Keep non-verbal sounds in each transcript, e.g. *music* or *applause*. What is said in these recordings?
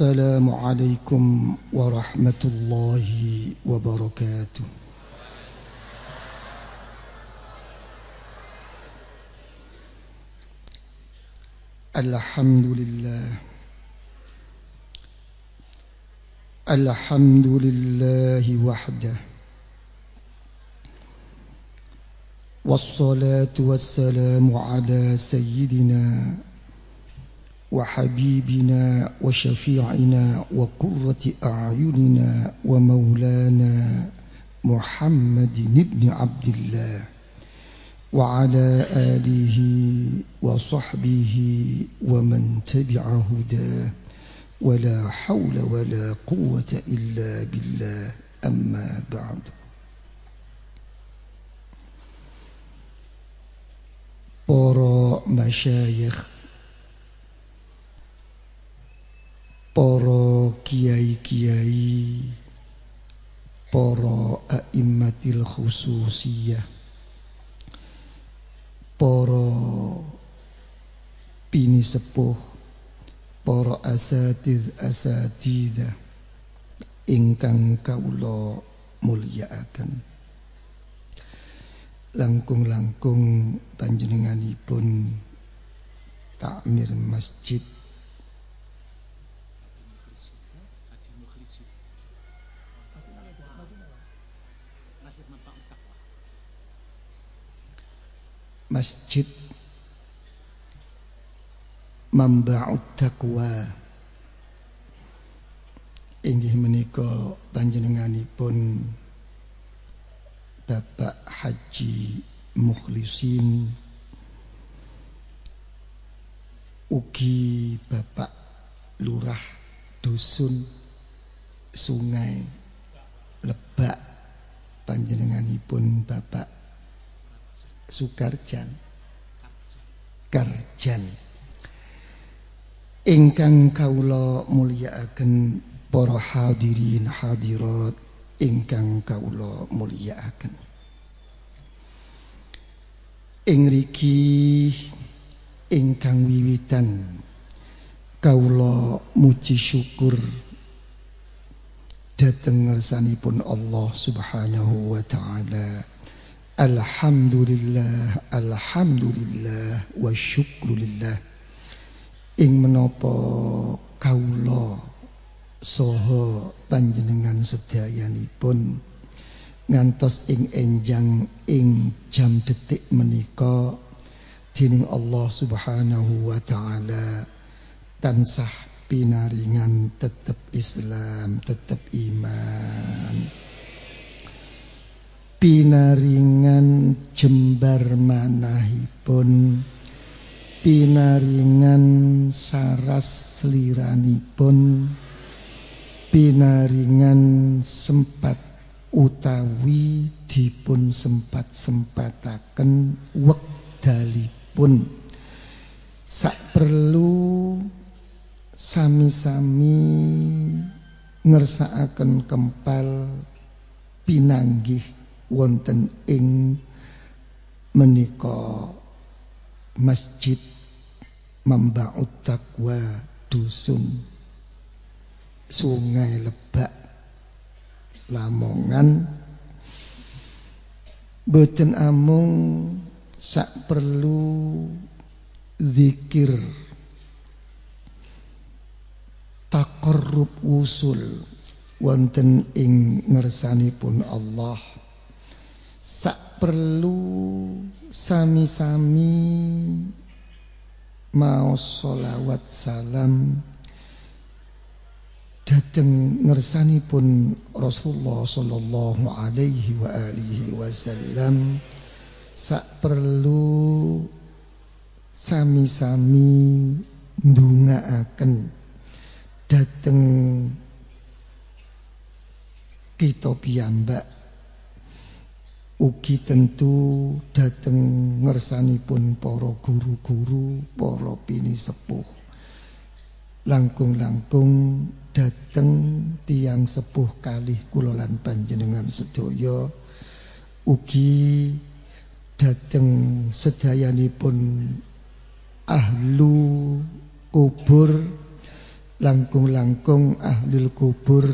السلام عليكم ورحمة الله وبركاته. الحمد لله. الحمد لله وحده. والصلاة والسلام على سيدنا وحبيبنا وشفيعنا وقرة أعيننا ومولانا محمد بن عبد الله وعلى آله وصحبه ومن تبع هداه. ولا حول ولا قوة إلا بالله. أما بعد. Para masyayikh para kiai-kiai para a'immatil khususiyah para pini sepuh para asatid asatidah ingkang kaula mulyakaken langkung-langkung panjenenganipun takmir masjid Masjid. Mamba'ut Taqwa. Inggih menika panjenenganipun Bapak Haji Mukhlisin. Ugi Bapak Lurah Dusun Sungai Lebak panjenenganipun Bapak Sukarjan. Karjan. Ingkang kaula mulyakaken para hadirin hadirat ingkang kaula mulyakaken. Ing riki ingkang wiwitan kaula muji syukur dhateng ngersanipun Allah Subhanahu wa taala Alhamdulillah Alhamdulillah wa syukrulillah. Ing menapa kaula saha panjenengan sedayanipun ngantos ing enjang ing jam detik menika dening Allah Subhanahu wa taala tansah pinaringan tetep Islam tetep iman pinaringan jembar manahipun. Pinaringan saras seliranipun pinaringan sempat utawi dipun sempat sempataken wekdalipun. Sak perlu sami-sami ngersakaken kempal pinanggih wonten ing menika masjid Mambaut Taqwa dusun Sungai Lebak Lamongan. Boten amung sak perlu zikir takarrub usul wonten ing ngersanipun Allah sak perlu sami-sami mau solawat salam. Dateng ngersanipun Rasulullah sallallahu alaihi wa alihi wasallam. Sak perlu sami-sami ndongaaken. Dateng kita piyambak Ugi tentu dateng ngersanipun para guru-guru, para pini sepuh. Langkung-langkung dateng tiang sepuh kalih kula lan panjenengan sedaya. Ugi dateng sedayanipun ahlu kubur langkung-langkung ahli kubur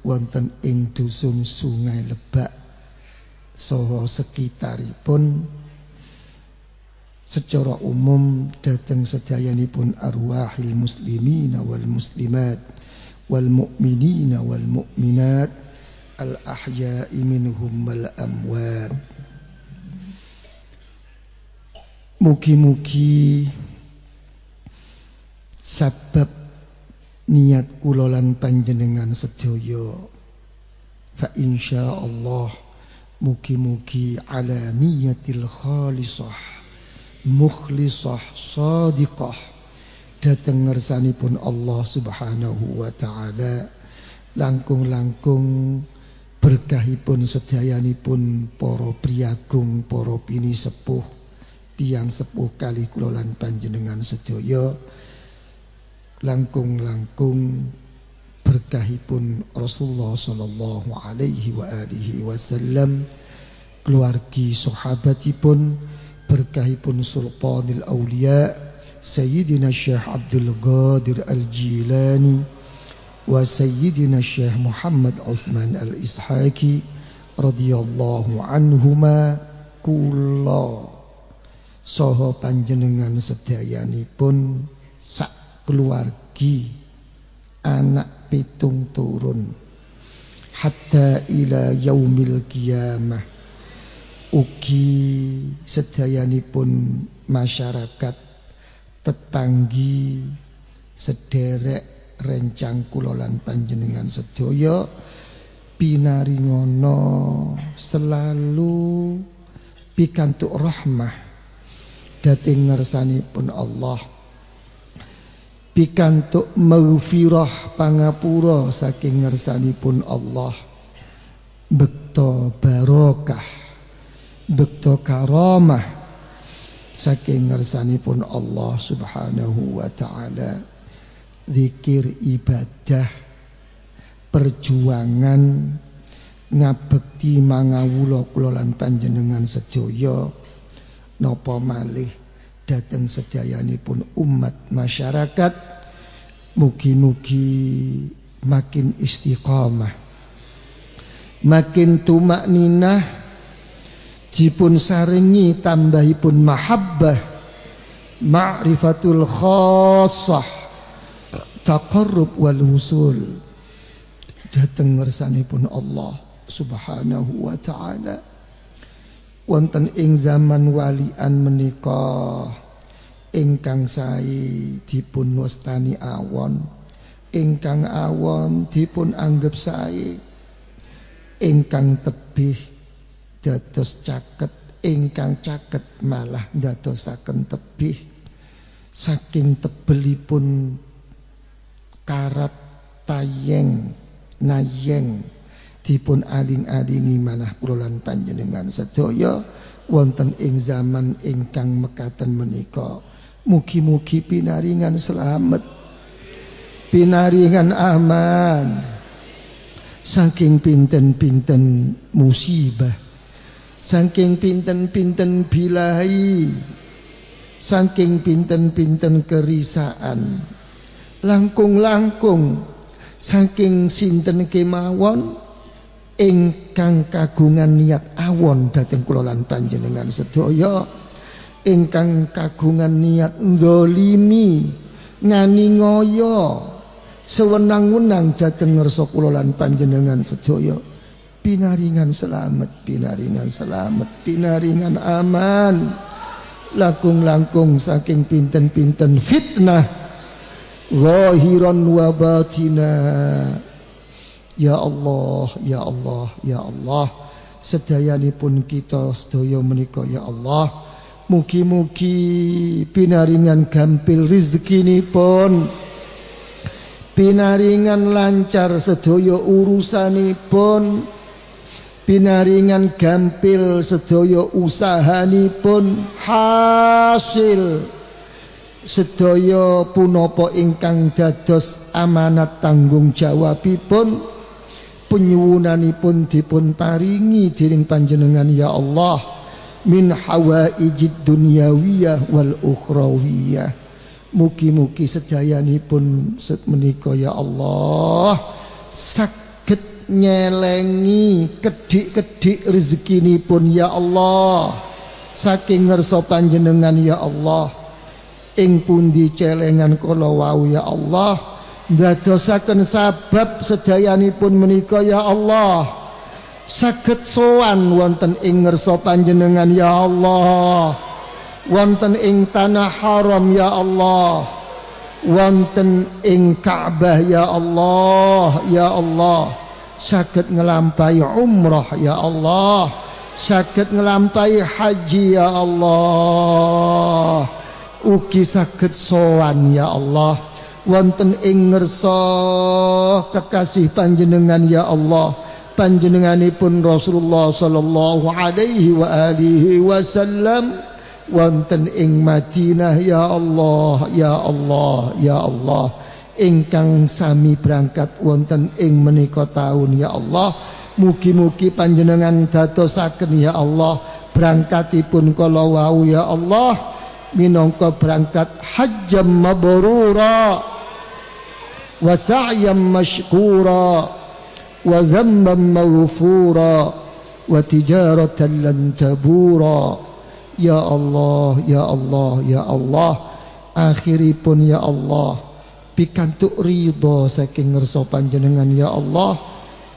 wonten ing dusun Sungai Lebak saha sekitaripun secara umum dateng sedayanipun arwahil muslimin wal muslimat wal mu'minina wal mu'minat al ahya'i minhum wal amwat. Mugi-mugi sebab niat kulolan panjenengan sedaya fa insyaallah mugi-mugi ala niyatil khalisah mukhlisah sadiqah dateng ngersanipun Allah Subhanahu wa taala. Langkung-langkung berkahipun sedayanipun para priagung para pini sepuh tiang sepuh kali kulolan panjenengan sedaya. Langkung-langkung berkahipun Rasulullah sallallahu alaihi wa alihi wasallam keluargi sahabatipun berkahipun Sultanil Aulia Sayyidina Syekh Abdul Qadir Al-Jilani wa Sayyidina Syekh Muhammad Utsman Al-Ishaqi radhiyallahu anhuma kula. Saha panjenengan sedayanipun sak keluargi anak pitung turun. Hatta ila yaumil qiyamah. Ugi sedayanipun masyarakat tetanggi sederek rencang kulolan panjenengan sedaya pinaringono selalu pikantuk rahmah dating ngersanipun Allah pikantuk maghfirah pangapura saking ngersanipun Allah. Bekto barokah bekto karamah saking ngersanipun Allah Subhanahu wa taala. Zikir ibadah perjuangan ngabekti mangawula kula panjenengan sedaya. Napa malih dhateng sedayanipun umat masyarakat mugi-mugi makin istiqamah. Makin tumak ninah dipun saringi tambahipun mahabbah ma'rifatul khassah taqarrub wal husul. Dateng ngersanipun Allah subhanahu wa ta'ala. Wonten ing zaman walian menika ingkang sae dipun wastani awon. Ingkang awon dipun anggap sae. Ingkang tebih dados caket ingkang caket malah dadosaken tebih. Saking tebelipun karat tayeng nayeng dipun aling-alingi manah kula lan panjenengan sedaya wonten ing zaman ingkang mekaten menika mugi-mugi pinaringan selamat. Pinaringan aman. Saking pinten-pinten musibah. Saking pinten-pinten bilahi. Saking pinten-pinten kerisaan. Langkung-langkung. Saking sinten kemawon. Ingkang kagungan niat awon Dateng kulolan panjenengan sedaya Ingkang kagungan niat ndolimi Ngani ngoyo Sewenang-wenang dateng kulolan panjenengan sedaya Pinaringan selamat, pinaringan selamat, pinaringan aman. Langkung-langkung saking pinten-pinten fitnah. Zahiran wa batina. Ya Allah, ya Allah, ya Allah. Sedayanipun kita sedaya menika ya Allah. Mugi-mugi pinaringan gampil rezekinipun. Pinaringan lancar sedaya urusanipun. Pinaringan gampil sedaya usahanipun. Hasil sedaya punapa ingkang dados amanat tanggung jawabipun. Penyuwunanipun dipun paringi dening panjenengan ya Allah min hawaijid dunyawiyah wal ukhrawiyah. Mugi-mugi sedayanipun set menika ya Allah saged nyelengi kedik-kedik rezekinipun ya Allah. Saking ngerso panjenengan ya Allah ing pundi celengan kala wau ya Allah ndadosaken sabab sedayanipun menika ya Allah saged sowan wonten ing ngersa panjenengan ya Allah. Wonten ing tanah haram ya Allah. Wonten ing Ka'bah ya Allah ya Allah. Saged ngelampahi umrah ya Allah. Saged ngelampahi haji ya Allah. Ugi saged sowan ya Allah. Wonten ing ngersa kekasih panjenengan ya Allah panjenenganipun Rasulullah sallallahu alaihi wa alihi wasallam. Wonten ing Madinah ya Allah ya Allah ya Allah. Ingkang sami berangkat wonten ing menika taun ya Allah. Mugi-mugi panjenengan dadosaken ya Allah. Berangkatipun kala wau ya Allah. Minangka berangkat hajjam mabrura wa sa'yam mashkura وذنبا مغفورا وتجارة لن تبورا. يا الله يا الله يا الله. آخر بن يا الله بكنتك رضا سكن رسول جنان يا الله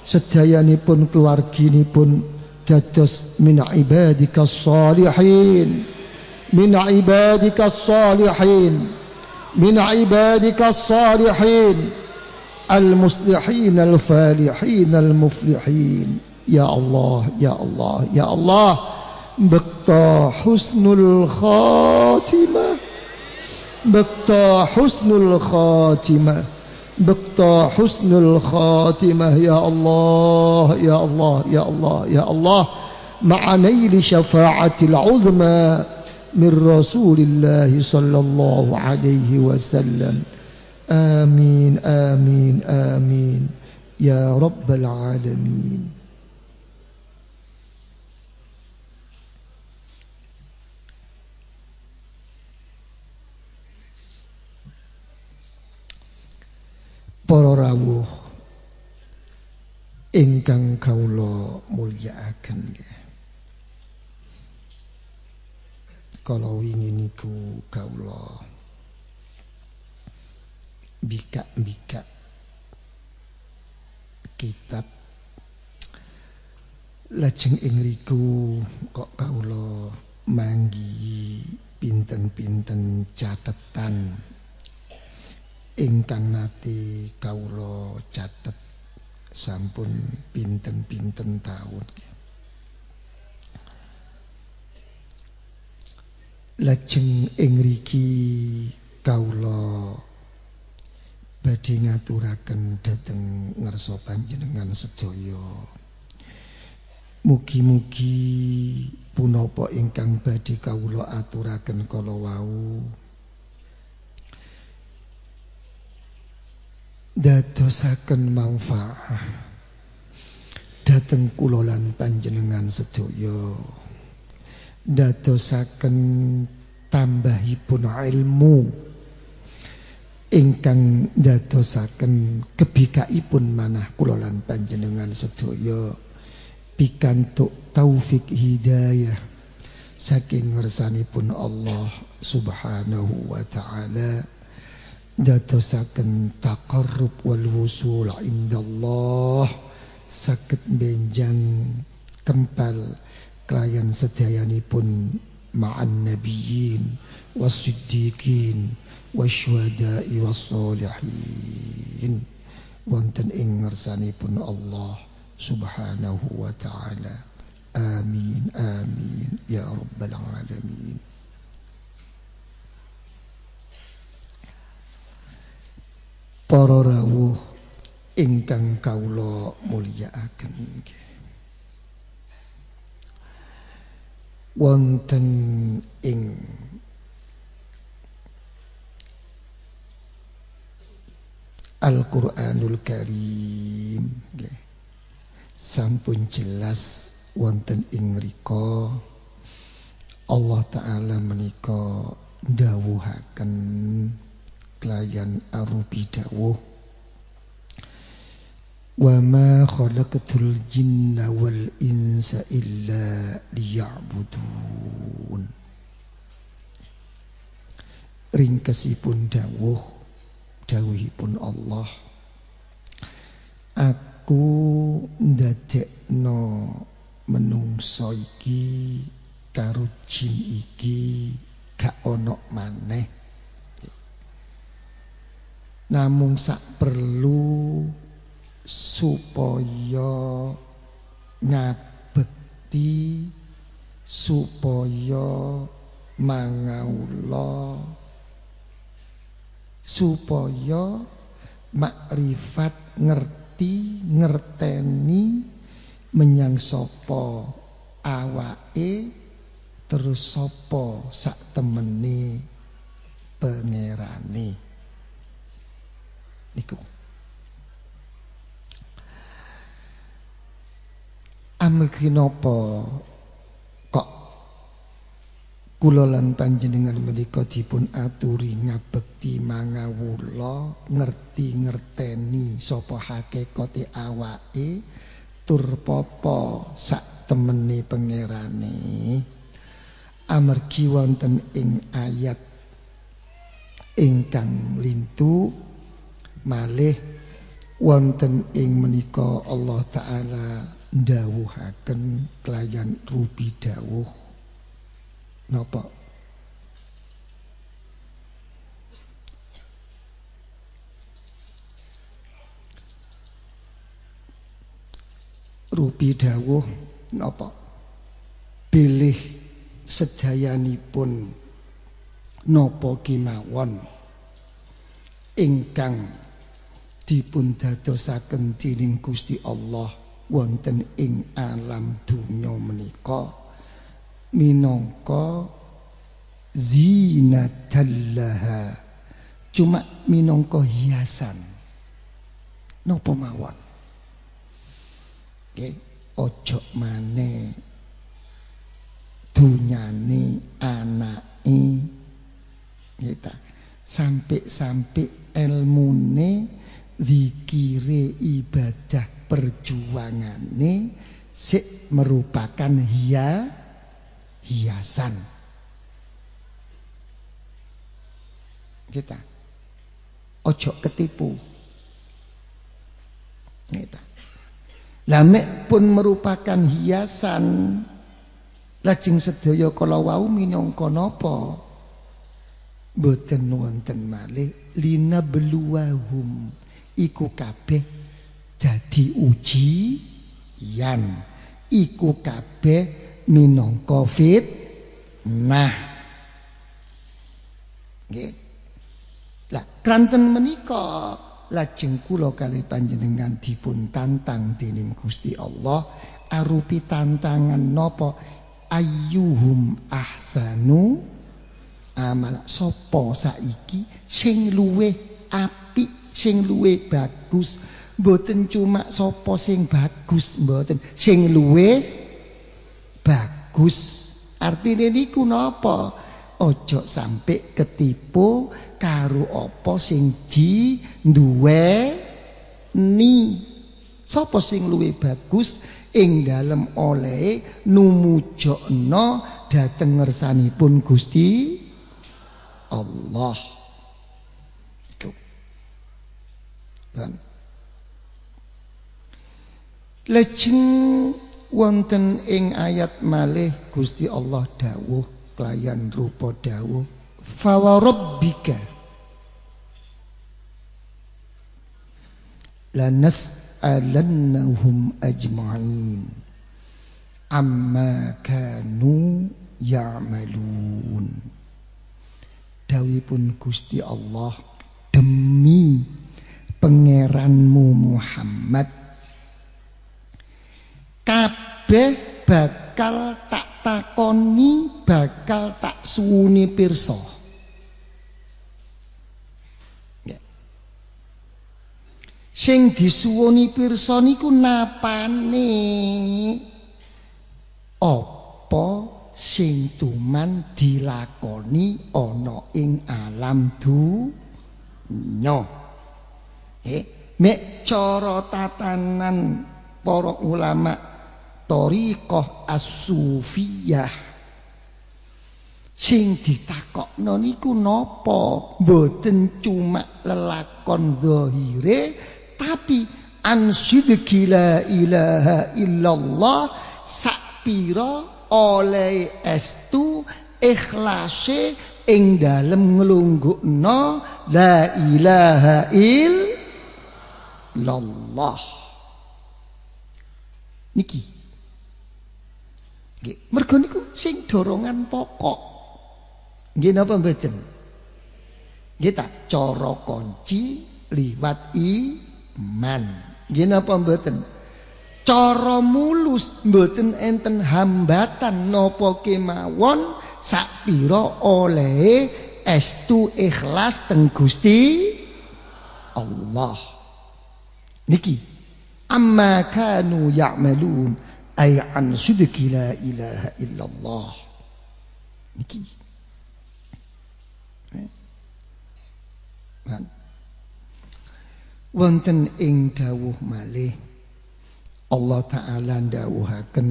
سدياني بن keluargini pun جدس من عبادك الصالحين من عبادك الصالحين من عبادك الصالحين المصلحين الفالحين المفلحين. يا الله يا الله يا الله بقى حسن الخاتمة بقى حسن الخاتمة بقى حسن الخاتمة. يا الله يا الله يا الله يا الله مع نيل شفاعة العظمى من رسول الله صلى الله عليه وسلم. آمين آمين آمين يا رب العالمين Para rawuh ingkang kawula mulyakaken nggih. Kala wingi niku kawula bika-bika kitab lajeng ing riku kok kawula manggi pinten-pinten catetan ingkang nate kawula catet sampun pinten-pinten taun lajeng ing riki kawula badhe ngaturaken dhateng ngersa panjenengan sedaya. Mugi-mugi punapa ingkang badhe kawula aturaken kala wau. Dadosaken manfaat dhateng kula lan panjenengan sedaya. Dadosaken tambahipun ilmu ingkang dadosaken kebikaipun manah kula lan panjenengan sedaya. Pikantuk taufik hidayah saking ngersanipun Allah Subhanahu wa taala dadosaken taqarrub wal wusul indallah saged benjang kempal kelayan sedayanipun ma'an nabiyyin wasiddiqin wasyuhada'i wassalihin wonten ing ngersanipun Allah subhanahu wa ta'ala. Amin amin ya rabbal alamin. Para rawuh ingkang kawula mulyakaken wonten ing Al-Qur'anul Karim. Sampun jelas wonten ing rika Allah taala menika dawuhaken kelayan arupi dawuh wa ma khalaqatul jinna wal insa illa liya'budun ringkesipun dawuh dawuhipun Allah aku ndadekno menungso iki karo jin iki gak ono maneh. Namung sak perlu supaya ngabekti supaya mangaula supaya makrifat ngerti ngerteni menyang sapa awake terus sapa sak temene pangerane. Niku. Amargi kula lan panjenengan menika dipun aturi ngabekti mangawula ngerti ngerteni sapa hakikate awake tur popo sak temene pangerane. Amargi wonten ing ayat ingkang lintu malih wonten ing menika Allah taala ndawuhaken kelayan rubi dawuh napa? Rupi dawuh napa? Bilih sedayanipun napa kimawon ingkang dipun dadosaken dening Gusti Allah wonten ing alam dunya menika minangka zinatallaha. Cuma minangka hiasan. Napa mawon? Nggih ojo maneh dunyane anake. Kita sampai-sampai ilmune zikire ibadah perjuangane sik merupakan hia hiasan. Kita ojo ketipu. Kita lamek pun merupakan hiasan. Lajeng sedaya kala wau minangka napa? Boten wonten malih lina beluwahum iku kabeh uji yan iku kabeh minangka fit. Nah. Nggih. Lah kranten menika lajeng kula kali panjenengan dipun tantang dening Gusti Allah arupi tantangan napa? Ayyuhum ahsanu? Amal sapa saiki sing luwe apik sing luwe bagus? Mboten cuma sapa sing bagus mboten. Sing luwe bagus. Artine niku napa? Ojo sampai ketipu karo apa sing di duwe ni? Sapa sing luwe bagus? Ing dalem oleh numujokno dhateng ngersanipun Gusti Allah. Lejeng wonten ing ayat malih Gusti Allah dawuh kelayan rupa dawuh fawarabbika lanas lanas'alannahum ajma'in amma kanu ya'malun. Dawipun Gusti Allah demi pangeranmu Muhammad kabeh bakal tak takoni bakal tak suwuni pirsa. Sing disuwuni pirsa niku napane? Apa sing tuman dilakoni ana ing alam dunya? Eh mek cara tatanan para ulama thariqah as-sufiyah. Sing ditakokno niku napa? Mboten cuma lelakon zahire tapi an la ilaha illallah sakpira oleh estu ikhlase ing dalem nglunggukno la ilaha illallah. Niki nggih. Mergo niku sing dorongan pokok. Nggih napa mboten? Nggih tak cara kunci liwat iman. Nggih napa mboten? Cara mulus mboten enten hambatan napa kemawon sakpira oleh estu ikhlas teng Gusti Allah. Niki amma kanu ya'malun ay an sidqi la ilaha illallah. Niki eh? wonten ing dawuh malih Allah taala ndawuhaken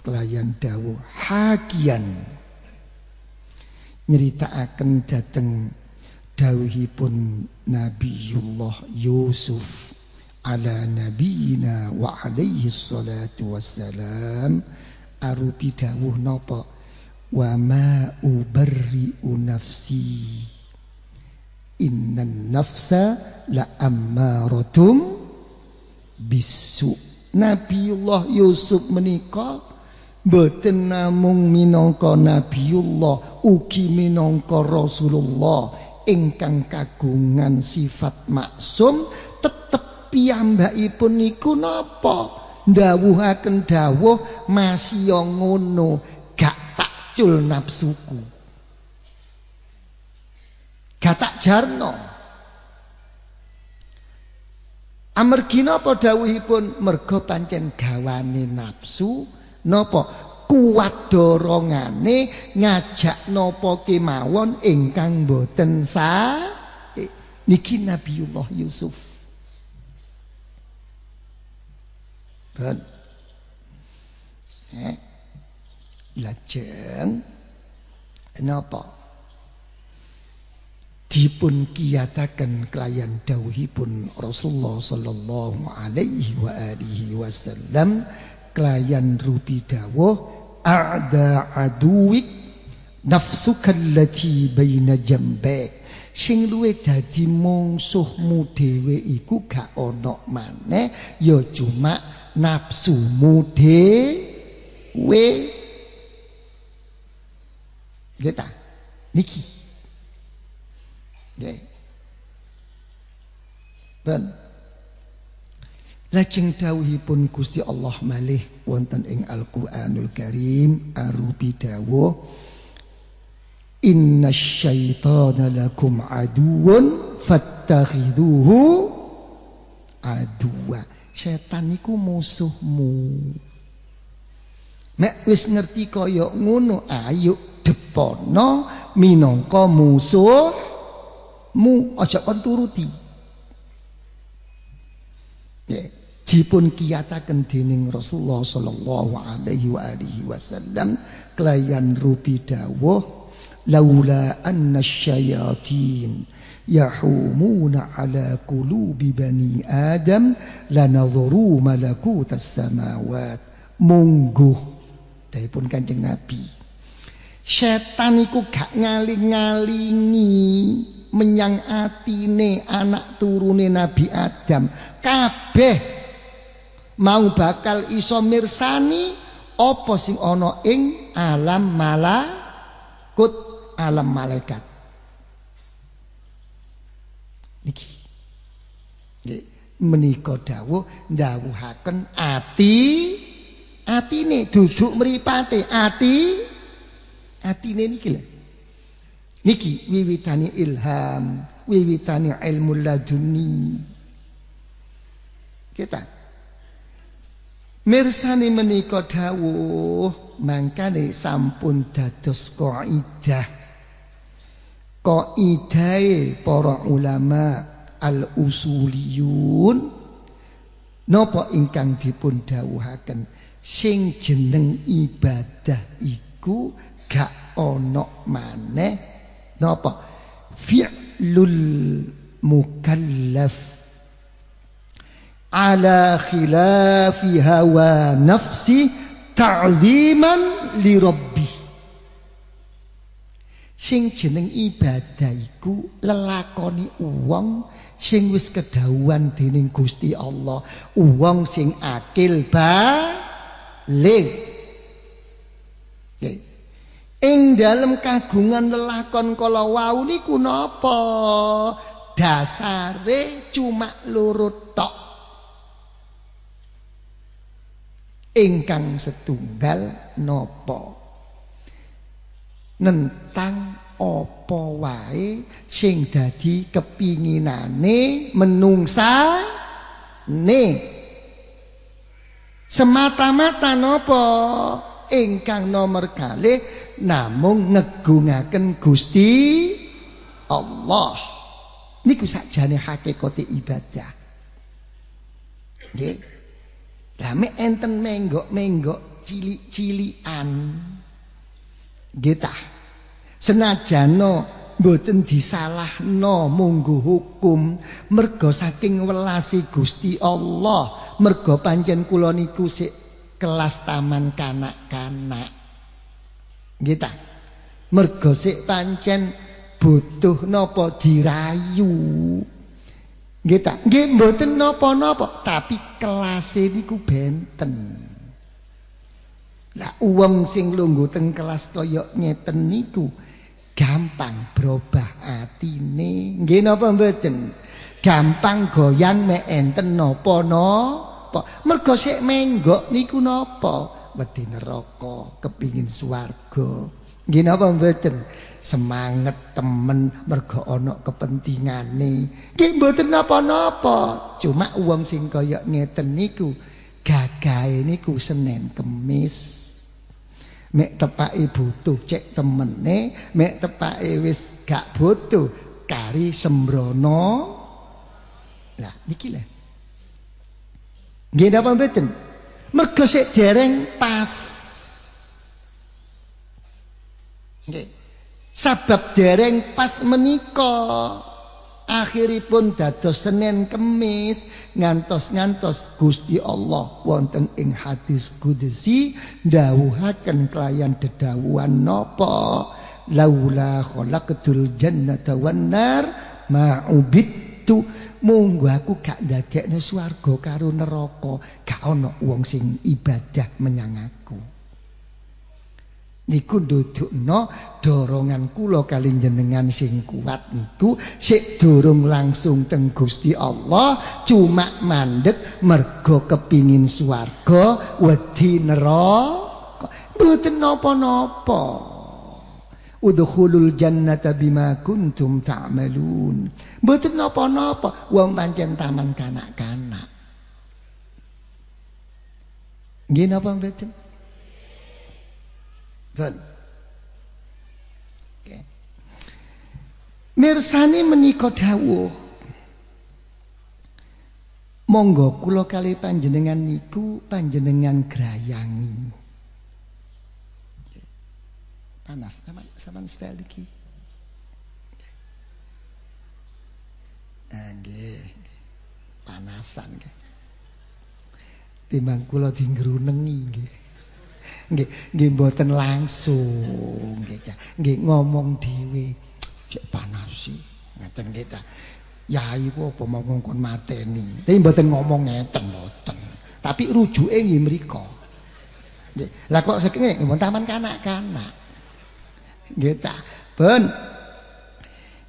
kelayan dawuh hakian. Nyeritakaken dhateng dawuhipun Nabiullah Yusuf ala nabiyina wa alaihi salatu wassalam. Arupi dawuh napa? Wa ma ubarri'u nafsi. Innan nafsa la ammaratum bisu' Nabiullah Yusuf menika boten namung minangka Nabiullah ugi minangka Rasulullah. Ingkang kagungan sifat maksum tetep piyambakipun niku napa? Ndawuhaken dawuh masih ngono gak takcul nafsuku. Gak tak jarno. Amargi napa dawuhipun? Merga pancen gawane nafsu napa? Kuat dorongane ngajak napa kemawon ingkang boten sa niki Nabiullah Yusuf. Ben. Eh. Lajeng napa? dipun kiyataken kelayan dawuhipun Rasulullah sallallahu alaihi wa alihi wasallam kelayan rupi dawuh a'da aduwik nafsuka allati baina jambek sing luwe dadi mungsuhmu dhewe iku gak ana maneh ya cuma nafsumu dhewe Gita niki Nggih. Ben. Lajeng dawuhipun Gusti Allah malih wonten ing Al-Qur'anul Karim arupi dawuh Inna syaitana lakum aduun fattakhiduhu aduwa. Setan niku musuhmu. Nek wis ngerti kaya ngono ayo depono minangka musuh mu aja kon turuti ya dipun kiyataken dening Rasulullah sallallahu alaihi wa alihi wasallam kelayan rupi dawuh laula anna syayatin yahumuna ala qulubi bani adam lanadhuru malakutas samawat mungguh dipun kanjeng nabi. Setan iku gak ngaling-ngalingi menyang atine anak turune Nabi Adam. Kabeh mau bakal iso mirsani apa sing ana ing alam malakut alam malaikat niki menika dawuh ndawuhaken ati atine duduk mripate ati atine niki lho Niki wiwitani ilham, wiwitani ilmu laduni. Kita Mirsani menika dawuh mangkane sampun dados kaidah. Kaidahe para ulama al-usuliyun napa ingkang dipun dawuhaken? Sing jeneng ibadah iku gak ana maneh napa? Fi'lul mukallaf. Ala khilafi hawa nafsi ta'ziman li rabbi sing jeneng ibadah iku lelakoni wong sing wis kedhawuhan dening Gusti Allah. Wong sing akil balik. Okay. ing dalem kagungan lelakon kala wau niku napa? Dasare cuma loro tok. Ingkang setunggal nopo nentang apa wae sing dadi kepinginane menungsa ne? Semata-mata nopo ingkang nomor kali namung ngegungaken Gusti Allah. Niku sakjane hakikate ibadah. Nggih. Lah enten menggok-menggok cilik-cilikan. Nggih Senajano mboten disalahno munggu hukum mergo saking welasi Gusti Allah, mergo pancen kula niku kelas taman kanak-kanak. Nggih Mergo sik pancen butuh napa dirayu. Nggih ta? Nggih mboten napa-napa, tapi kelase niku benten. Lah wong sing lungguh teng kelas kaya ngeten niku gampang berubah atine. Nggih napa mboten? Gampang goyang mek enten napa-napa. Mergo sik menggok niku napa? Wedi neraka, kepingin swarga. Nggih napa mboten? semangat temen mergo ana kepentingane nggih mboten napa-napa cuma uang sing kaya ngeten niku gagahe niku Senin Kemis mek tepake butuh cek temene mek tepake wis gak butuh kari sembrono. Lah niki lah nggih napa mboten? Mergo sik dereng pas. Nggih. Sabab dereng pas menika akhiripun dados Senin Kemis ngantos-ngantos Gusti Allah wonten ing hadis kudsi dawuhaken kelayan dedawuhan napa? Laula khalaqtul jannata wan nar ma'ubittu munggo aku gak ndadekno swarga karo neraka. Gak ana wong sing ibadah menyang aku niku ndudukno dorongan kula kali jenengan sing kuat niku sik dorong langsung teng Gusti Allah cuma mandek mergo kepingin swarga wedi neraka. Mboten napa-napa. Udkhulul jannata bima kuntum ta'malun. Mboten napa-napa. Wong pancen taman kanak-kanak. Nggih napa mboten Bon. Okay. Mirsani menika dawuh. Monggo kula kali panjenengan niku panjenengan grayangi. Panas sama sama style iki. Nggih. Panasan nggih. Timbang kula dinggrunengi nggih nggih nggih mboten langsung nggih nggih ngomong dhewe. Cek panas sih. Ngeten nggih ta yai ku apa mau ngongkon mateni? Tapi mboten ngomong ngeten mboten. Tapi rujuke nggih mriku lah kok saking nggih taman kanak-kanak. Nggih ta ben.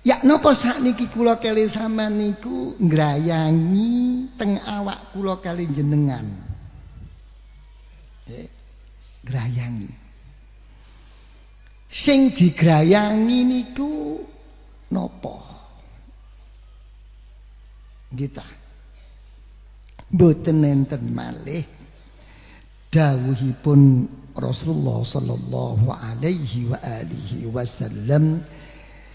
Ya napa sakniki kula kali sampean niku ngrayangi teng awak kula kali jenengan. Nggih grayangi. Sing digrayangi niku nopo? Kita. Mboten enten malih dawuhipun Rasulullah sallallahu alaihi wa alihi wasallam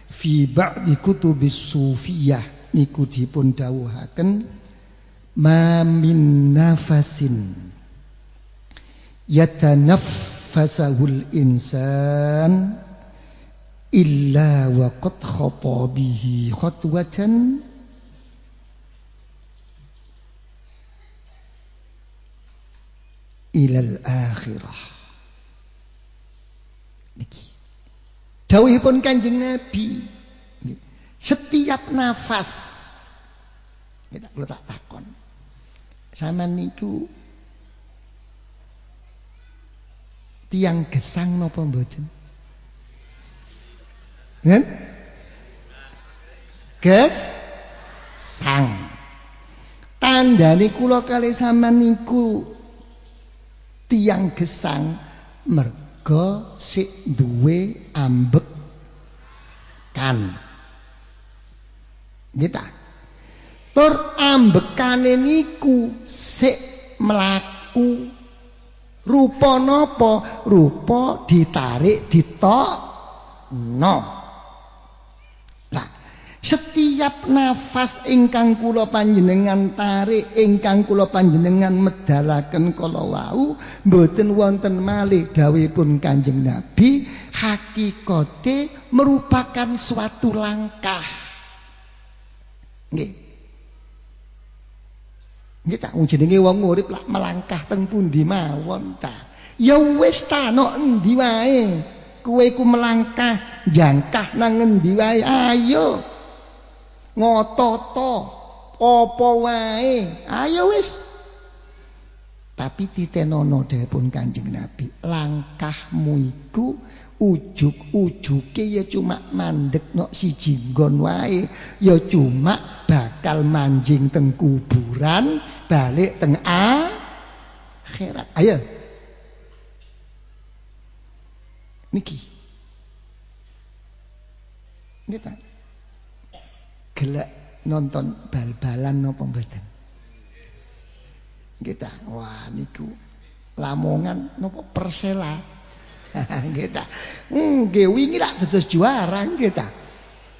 fi ba'di kutubis sufiyah niku dipun dawuhaken ma min nafasin yatanaffasahul insan illa wa qad khata bihi khatwatan ilal akhirah niki dawuhipun Kanjeng Nabi. Setiap nafas. Kita tak takon. Sama niku tiang gesang napa mboten Kan? Ges sang. Tandane kula kali sampean niku tiang gesang merga sik duwe ambek kan. Kita. Tur ambekane niku sik mlaku rupa napa? Rupa ditarik ditok no. Setiap nafas ingkang kula panjenengan tarik ingkang kula panjenengan medalaken kala wau mboten wonten malih dawuhipun Kanjeng Nabi hakikate merupakan suatu langkah. Nggih. Nggih tak jenenge wong urip lak melangkah teng pundi mawon ta. Ya wis ta no endi wae. Kowe melangkah jangkah nang endi wae. Ayo ngototo apa wae ayo wis tapi titenono pun Kanjeng Nabi langkahmu iku ujuk-ujuke ya cuma mandek nok si jinggon wae ya cuma bakal manjing teng kuburan balik teng akhirat. Ayo. Niki. Niki gelek nonton bal-balan napa mboten? Kita wah niku Lamongan napa? Persela. *laughs* kita nggih wingi lak dados juara kita.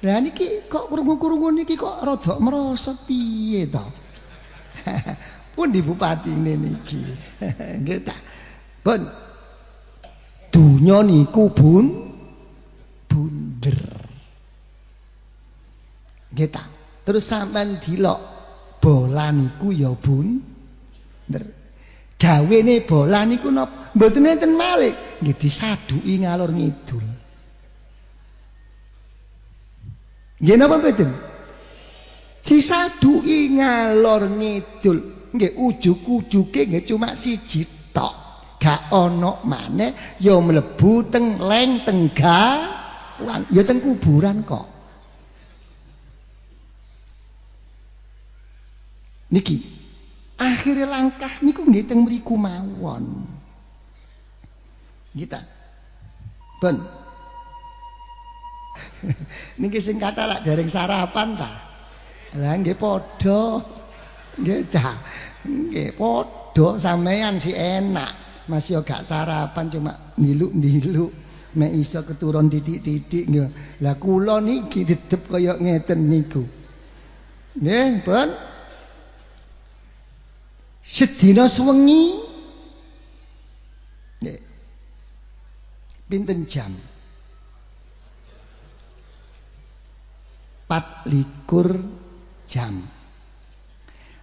Lah niki kok krungu-krungu niki kok rada merosot piye to? *laughs* Pun di bupati ini niki. *laughs* kita. Pun dunya niku bun bunder. Nggih Terus sampean dilok bola niku ya bun. Gawene bola niku napa? Mboten enten malih, nggih disaduki ngalor ngidul. Nggih napa mboten? Disaduki ngalor ngidul. Nggih ujug-ujuge nggih cuma siji tok. Gak ana maneh ya mlebu teng leng tengga ya teng kuburan kok. niki akhirnya langkah niku nggih teng mriku mawon kita ben *laughs* niki sing kata lak dereng sarapan ta? Lah nggih padha. Nggih ta. Nggih padha sampean si enak. Masih gak sarapan cuma niluk-niluk mek iso keturun titik-titik nggih. Lah kula niki dedep kaya ngeten niku. Nggih ben sedina sewengi nek pinten jam likur jam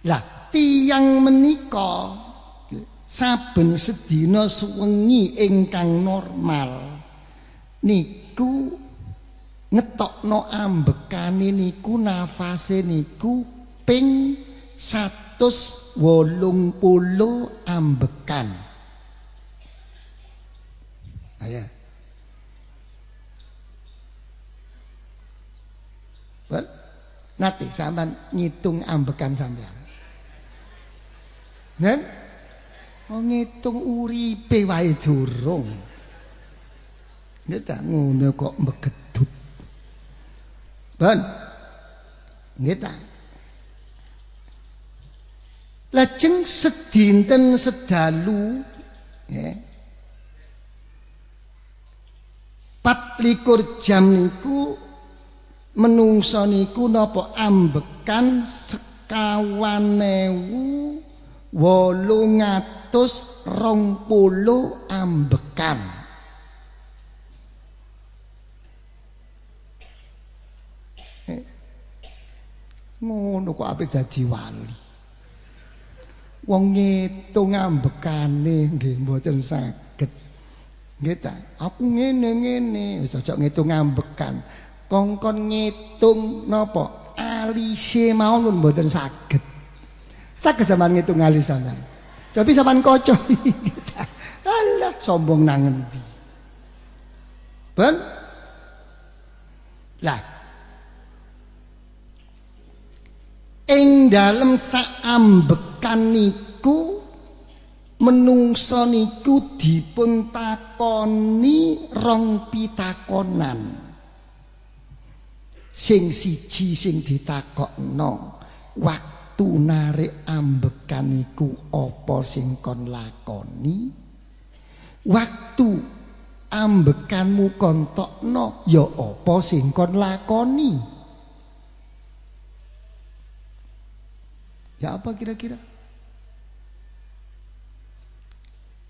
lah tiang menika saben sedina sewengi ingkang normal niku ngetokno ambekane niku nafase niku ping satus wolung puluh ambekan Ayah. Well, nanti sampean ngitung ambekan sampean. Nen? Oh ngitung uripe wae durung. Nek tak ngono kok mbegedut. Ban. Nggih Lajeng sedinten sedalu Nggih. Pat likur jam niku menungso niku napa ambekan sekawan ewu wolung atus rong puluh ambekan. Eh, ngono kok ape dadi wali. Wong ngitung ambekane nggih mboten saged. Nggih ta? Aku ngene ngene wis aja ngitung ambekan kongkon ngitung napa alise mawon mboten saged. Saged sampean ngitung alis sampean. Coba sampean kaca *laughs* alah sombong nang endi ben? Lah. Ing dalem saambekan niku menungso niku dipun takoni rong pitakonan sing siji sing ditakokno waktu narik ambekan niku apa sing kon lakoni waktu ambekanmu kontokno ya apa sing kon lakoni Ya apa kira-kira?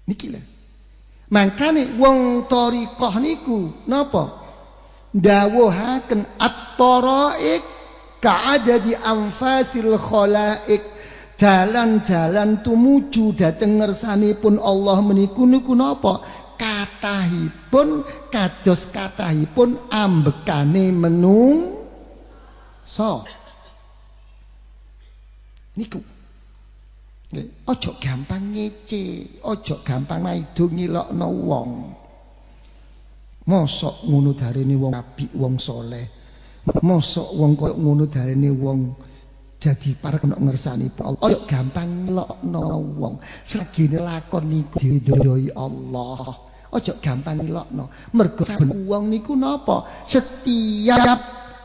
Niki lah. Makane wong thariqah niku napa? Dawuhaken at-taraik ka'adadi anfasil khalaik dalan-dalan tumuju dhateng ngersanipun Allah meniku niku napa? Katahipun kados katahipun ambekane menung so. niku aja gampang ngece aja gampang maido ngilokno wong mosok ngono darene wong apik wong soleh. Mosok wong koyo ngono darene wong jadi para kena ngersani Allah. Aja gampang ngilokno wong. Segene lakon niku diridhoi Allah. Aja gampang ngilokno mergo saben wong niku napa? Setiap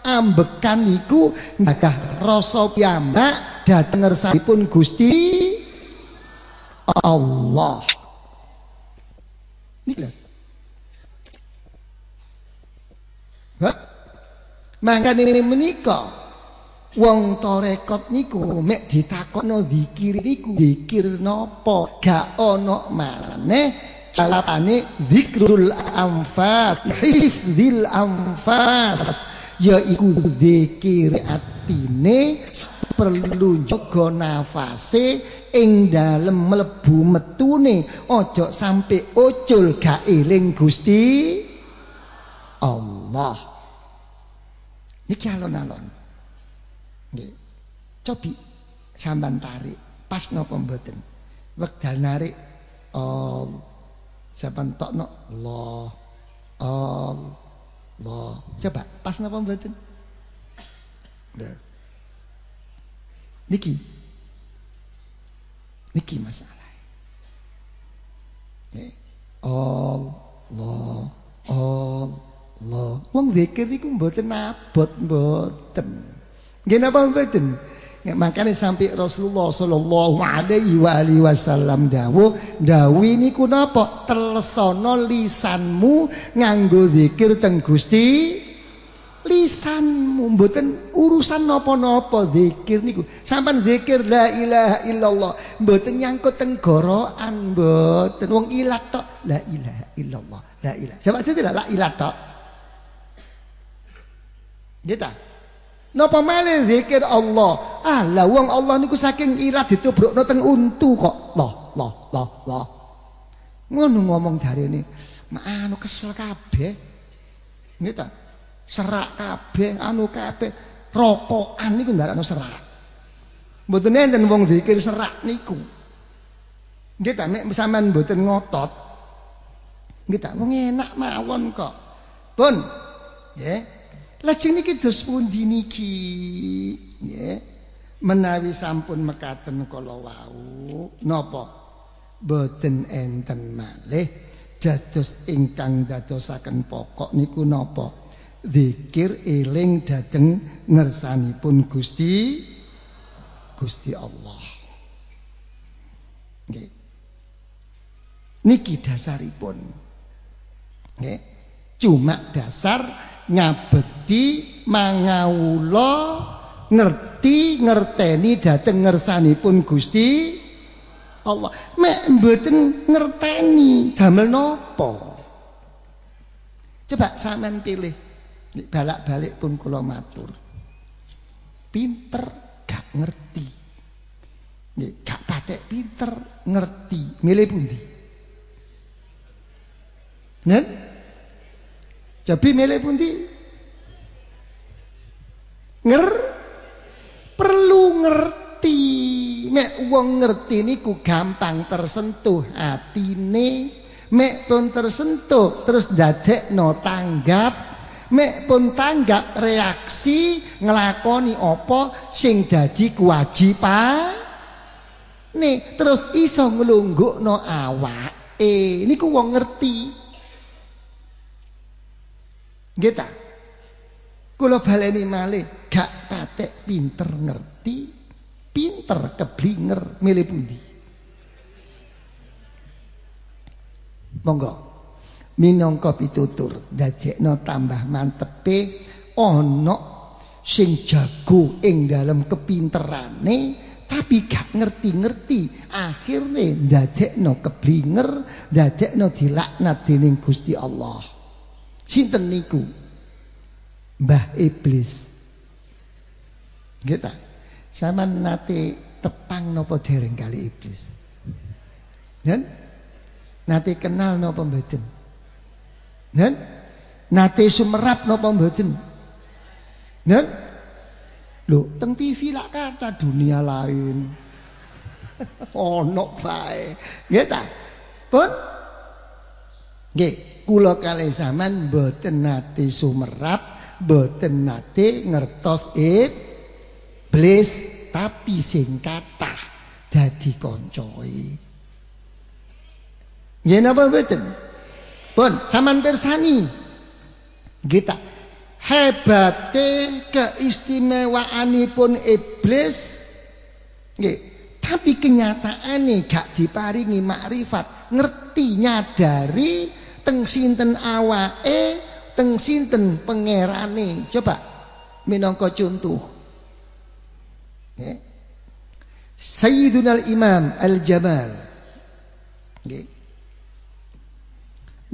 ambekan niku ngadah rasa piyambak dhateng ngersanipun Gusti Allah. Niki Mangkane menika. Wong tarekat niku mek ditakokno zikir niku. Zikir napa? Gak ana maneh calapane zikrul anfas hifdzil anfas. Yaiku zikir atine perlu jaga nafase ing dalem mlebu metune. Aja sampe ucul gak eling Gusti Allah niki alon-alon nggih cobi sampean tarik pas napa mboten wekdal narik oh sampean tokno Allah Allah coba pas napa mboten. Niki. Niki masalah. Nggih. Allah, Allah. Wong zikir niku mboten abot mboten. Nggih napa mboten? Makanya sampai Rasulullah Sallallahu Alaihi Wasallam dawuh, dawi niku napa? Telesono lisanmu nganggo zikir teng Gusti lisanmu. Mboten urusan napa-napa zikir niku. Sampean zikir la ilaha illallah. Mboten nyangkut tenggorokan mboten. Wong ilat tok la ilaha illallah la ilaha. Coba sih tidak la ilat tok Gitu. Napa malih zikir Allah? Ah, lah wong Allah niku saking ilat ditubrukno teng untu kok. Loh, loh, loh, loh. Ngono ngomong ini, anu kesel kabeh. Gitu serak kabeh anu kabeh rokokan niku ndarakno serak mboten enten wong zikir serak niku nggih ta mek sampean mboten ngotot nggih ta wong enak mawon kok pun nggih lajeng niki dos pundi niki? Nggih. Menawi sampun mekaten kala wau napa? Boten enten malih. Dados ingkang dadosaken pokok niku napa? Zikir eling dateng ngersanipun Gusti Gusti Allah. Nggih. niki dasaripun. Nggih. Cuma dasar ngabekti mangawula ngerti ngerteni dhateng ngersanipun Gusti Allah. Mek mboten ngerteni damel napa? Coba sampean pilih. Balak-balik pun kula matur. Pinter gak ngerti. Gak patek pinter ngerti. Milih pundi? Nen? Jadi milih pundi? Nger perlu ngerti. Mek wong ngerti niku gampang tersentuh atine. Mek pun tersentuh terus dadekno tanggap. Mek pun tanggap reaksi ngelakoni apa sing dadi kewajiban. Nih terus iso nglunggukno awak. Eh niku wong ngerti. Nggih ta? Kula baleni malih, gak patek pinter ngerti, pinter keblinger milih pundi. Monggo. Minangka pitutur dadekno tambah mantepe ana sing jago ing dalam kepinterane tapi gak ngerti-ngerti akhirnya dadekno keblinger dadekno dilaknat dening Gusti Allah Sinten niku? Mbah Iblis. Ta? Sampeyan nate tepang napa dereng kali iblis? Nen? Nate kenal napa mboten? Nen? Nate sumerap napa mboten? Nen? Lho, teng TV lak kata dunia lain. *laughs* Ono bae. Nggih ta? Pun? Kula kalih zaman boten nate sumerap, boten nate ngertos iblis, tapi sing kathah dadi kancoe. Nggih napa mboten? Pun sampean pirsani. Kita hebate keistimewaanipun iblis nggih tapi kenyataane gak diparingi makrifat ngerti nyadari teng sinten awake teng sinten pangerane? Coba minangka contoh. Nggih. Sayyiduna Imam Al-Jamal. Nggih.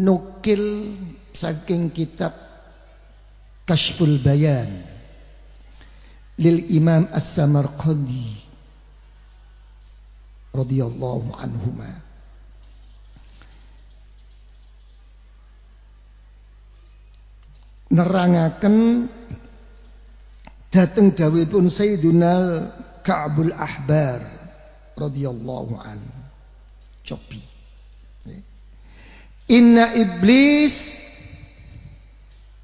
Nukil saking kitab Kashful Bayan lil Imam As-Samarqandi radhiyallahu anhumah nerangaken dateng dawuhipun Sayyiduna Ka'bul Ahbar radhiyallahu an. Cobi. Inna iblis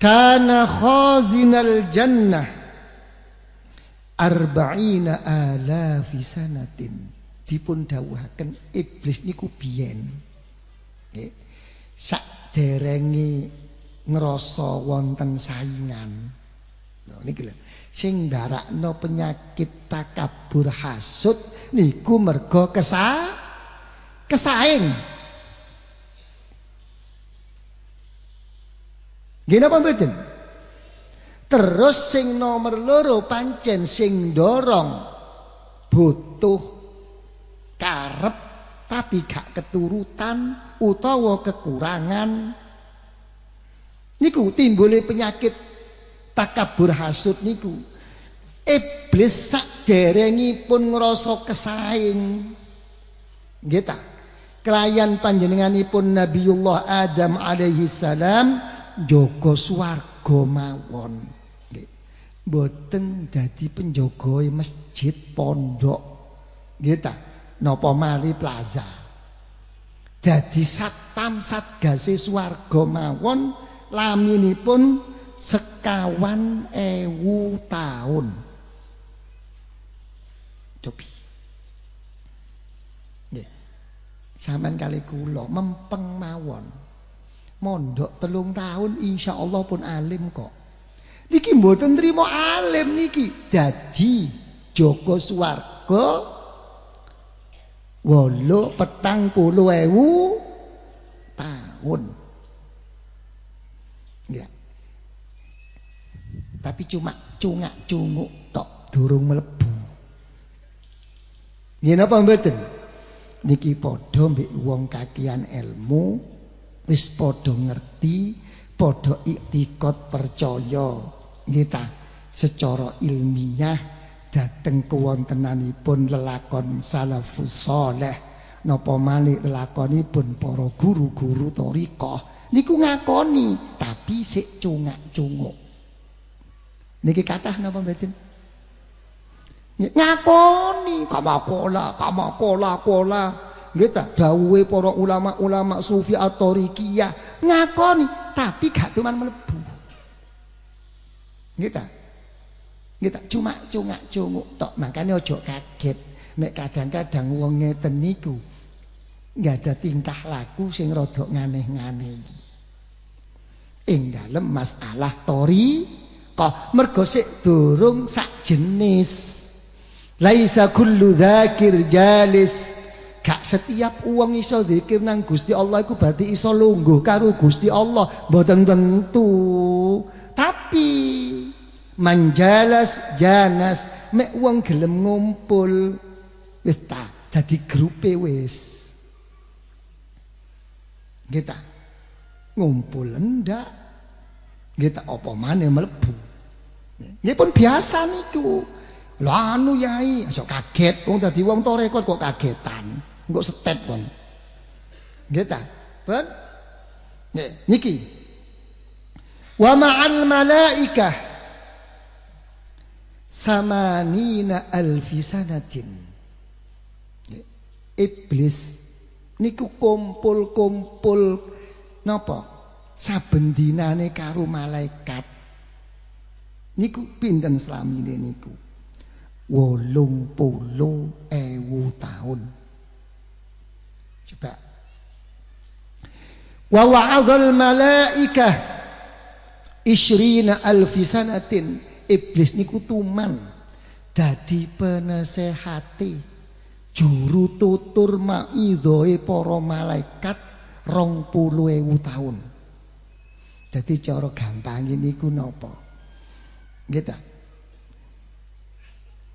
kana khazinal jannah arba'ina alafi sanatin dipun dawuhaken iblis niku biyen nggih sak derenge ngerasa wonten saingan. Lho niki lho. Sing ndarakno penyakit takabur hasud niku mergo kesa kesaing. Gini apa mboten? Terus sing nomor loro pancen sing dorong butuh karep tapi gak keturutan utawa kekurangan Niku timbule penyakit takabur hasud niku. Iblis sak derengipun ngrasa kesaing. Nggih ta? Kelayan panjenenganipun Nabiullah Adam alaihi salam jaga swarga mawon. Nggih. Mboten dadi penjaga masjid pondok. Nggih ta? Napa mari plaza. Dadi satpam satgase swarga mawon laminipun sekawan ewu tahun. Cobi. Nggih. Sampeyan kali kula mempeng mawon. Mondok telung tahun insya Allah pun alim kok. Niki mboten trimo alim niki. Dadi Joko Swarga wolo petang puluh ewu tahun. Ya. Tapi cuma cungak-cunguk tok durung melebu. Nggih napa mboten? Niki padha mbek wong kakian ilmu wis padha ngerti, padha iktikad percaya. Nggih ta? Secara ilmiah dateng kewontenanipun lelakon salafus saleh napa malih lelakonipun para guru-guru thariqah niku ngakoni tapi sik cungak-cunguk. Niki kathah napa mboten? ngakoni kamakola kamakola kola nggih ta dawuhe para ulama-ulama sufi atorikiyah ngakoni tapi gak cuman mlebu. Nggih ta? Nggih ta cuma cungak cunguk tok makane aja kaget. Nek kadang-kadang wong ngeten niku nggak ada tingkah laku sing rada nganeh-nganeh. Ing dalem masalah tori kok mergo sik durung sak jenis Laisa kullu dzakir jalis. Gak setiap uang iso zikir nang Gusti Allah iku berarti iso lungguh karo Gusti Allah, mboten tentu. Tapi manjalas janas mek uang gelem ngumpul wis ta dadi grupe wis. Kita ngumpul ndak. Kita apa maneh mlebu. Nggih pun biasa niku. Lah anu yai, aja kaget. Wong dadi wong tarekat kok kagetan. Engko step kon. Nggih ta? Ben? Nggih, niki. Wa ma'al malaikah samanina alfi sanatin. Iblis niku kumpul-kumpul napa? Saben dinane karo malaikat. Niku pinten slamine niku? wolung puluh ewu tahun. Coba. Wa wa'adhal malaikah isyrina alfi sanatin. Iblis niku tuman dadi penasehati juru tutur maidhoe para malaikat rong puluh ewu tahun. Jadi cara gampang ini ku nopo. Gitu.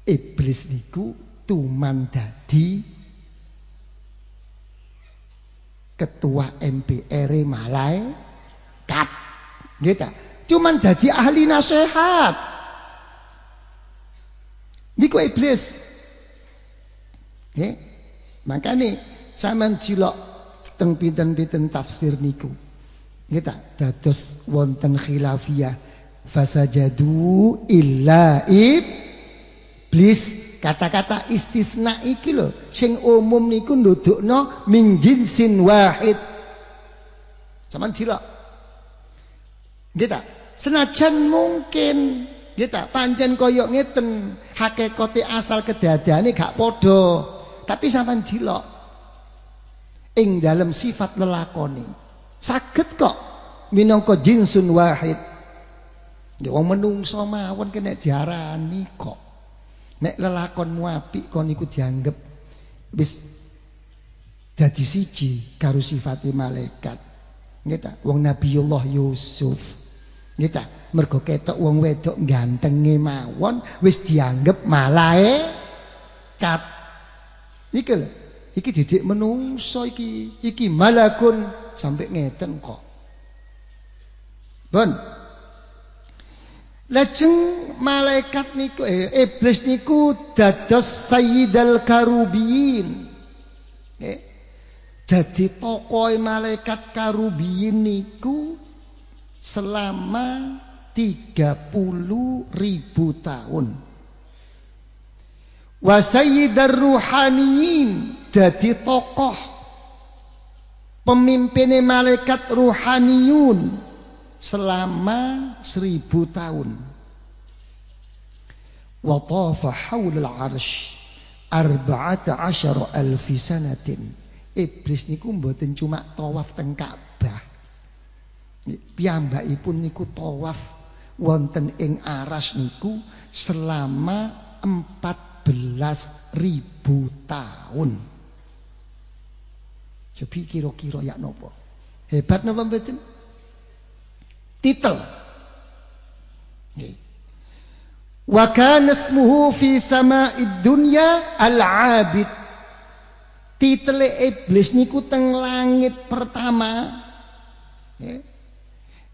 Iblis niku tuman dadi ketua MPR malaikat. Nggih Cuman jadi ahli nasihat. Niku iblis. Nggih. Makane sampean cilok teng pinten-pinten tafsir niku. Nggih ta? Dados wonten khilafiyah fasajadu illa iblis. Kata-kata istisna iki lho. Sing umum niku ndudukno min jinsin wahid. Cuman cilok. Gitu senajan mungkin. Gitu pancen koyok ngeten hakikate asal kedadiane gak podo tapi sampean cilok. Ing dalam sifat lelakoni. Saged kok minangka jinsun wahid Ya wong menungso mawon kena diarani kok Nek lelakonmu apik kon iku dianggep wis dadi siji karo sifat malaikat. Nggih ta? Wong Nabiullah Yusuf. Nggih ta? Mergo ketok wong wedok gantenge mawon wis dianggep malaikat. Iki lho. Iki didik menungso iki. Iki malakun sampai ngeten kok. Bon, Lajeng malaikat niku eh, iblis niku dados sayyidal karubiyin. Eh, jadi tokoh malaikat karubiyin niku selama 30 ribu tahun. Wa sayyidar ruhaniyin jadi tokoh pemimpin malaikat ruhaniyun selama seribu tahun. Watafa haul al-arsh arba'ata asyara alfi sanatin. Iblis niku mboten cuma tawaf teng Ka'bah. Piyambakipun niku tawaf wonten ing aras niku selama 14 ribu tahun. Coba kira-kira ya nopo. Hebat napa mboten? Titel. Wa kana ismuhu fi sama'id dunya al-'abid. Titele iblis niku teng langit pertama.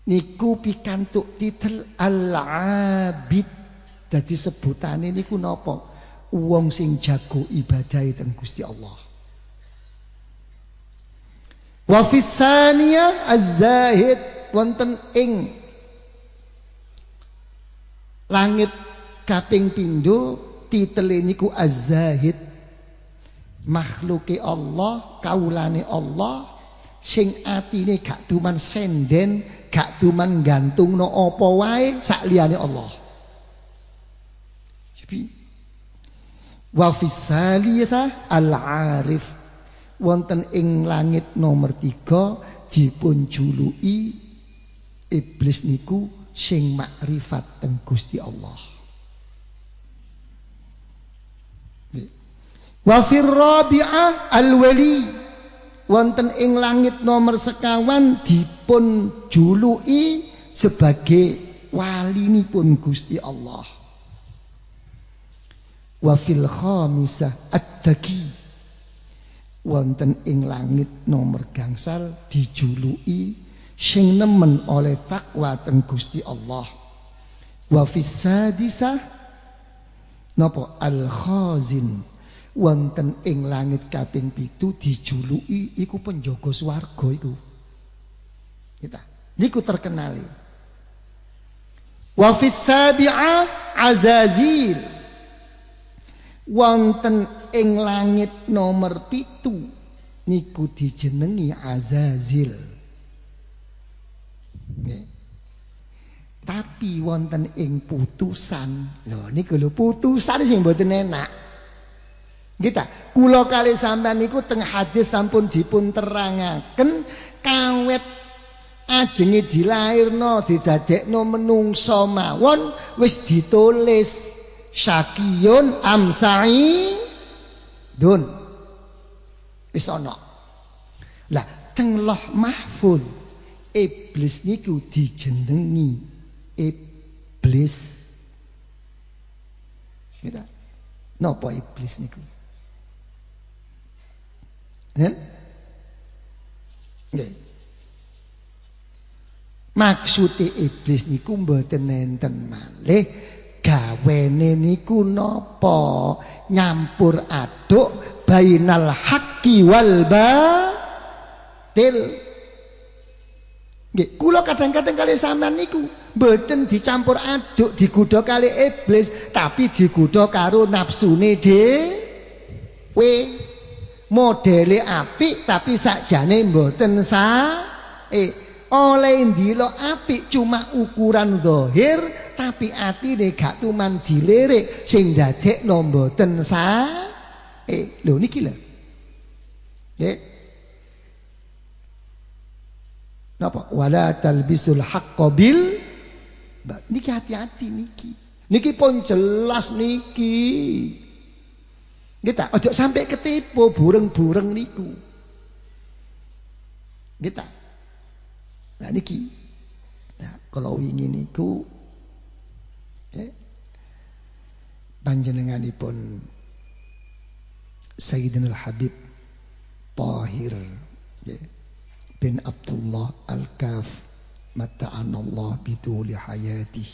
Niku pikantuk titel al-'abid. Dadi sebutane niku napa? Wong sing jago ibadah teng Gusti Allah. Wa fissaniya az-zahid wonten ing langit kaping pindho titele niku az-zahid makhluke Allah kaulane Allah sing atine gak duman senden gak duman gantungno apa wae sak liyane Allah. Jadi wa fisaliyah al-arif wonten ing langit nomor tiga dipun juluki iblis niku sing makrifat teng Gusti Allah. Wa fir rabi'ah al-wali. Wonten ing langit nomor sekawan dipun juluki sebagai walinipun Gusti Allah. Wa fil khamisah at-taqi. Wonten ing langit nomor gangsal dijuluki sing nemen oleh takwa teng Gusti Allah. Wa fis sadisah napa al-khazin wonten ing langit kaping pitu dijuluki iku penjaga swarga iku. Kita niku terkenali. Wa fis sabi'ah azazil. Wonten ing langit nomor pitu niku dijenengi azazil. Tapi wonten ing putusan. Lho niku lho putusan sing mboten enak. Kita kula kali sampean niku teng hadis sampun dipun terangaken kawet ajenge dilairno didadekno menungso mawon wis ditulis syakiyun amsai dun wis ana lah teng loh iblis niku dijenengi iblis. Kita napa iblis niku? Ya? Nggih. Maksude iblis niku mboten enten malih gawene niku napa? Nyampur aduk bainal haqqi wal batil Nggih, kula kadang-kadang kali sampean niku mboten dicampur aduk digodha kali iblis, tapi digodha karo nafsune dhewe. Modele apik tapi sakjane mboten sa eh oleh ndilo apik cuma ukuran zahir tapi atine gak tuman dilirik sing dadekno mboten eh lho niki lho. Nggih napa wala talbisul haqqo bil niki hati-hati niki niki pun jelas niki kita ojo sampai ketipu bureng-bureng niku. Kita. Nah niki. Nah, kalau wingi niku eh, panjenenganipun Sayyidina Al-Habib Tahir ya, bin Abdullah Al-Kaf mata'anallah bituli hayatih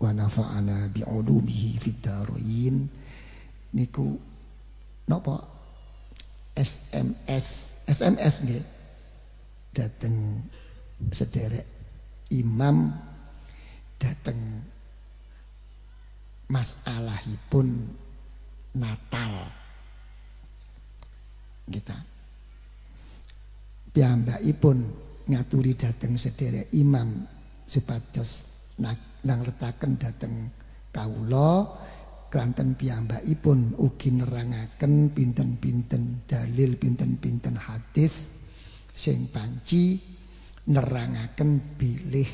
wa nafa'ana bi'ulumihi fid niku Napa? SMS, SMS nggih. Dateng sederek imam dateng masalahipun Natal. Kita piyambakipun ngaturi dateng sederek imam supados nang letaken dateng kawula Klanten piyambakipun ugi nerangaken pinten-pinten dalil pinten-pinten hadis sing panci nerangaken bilih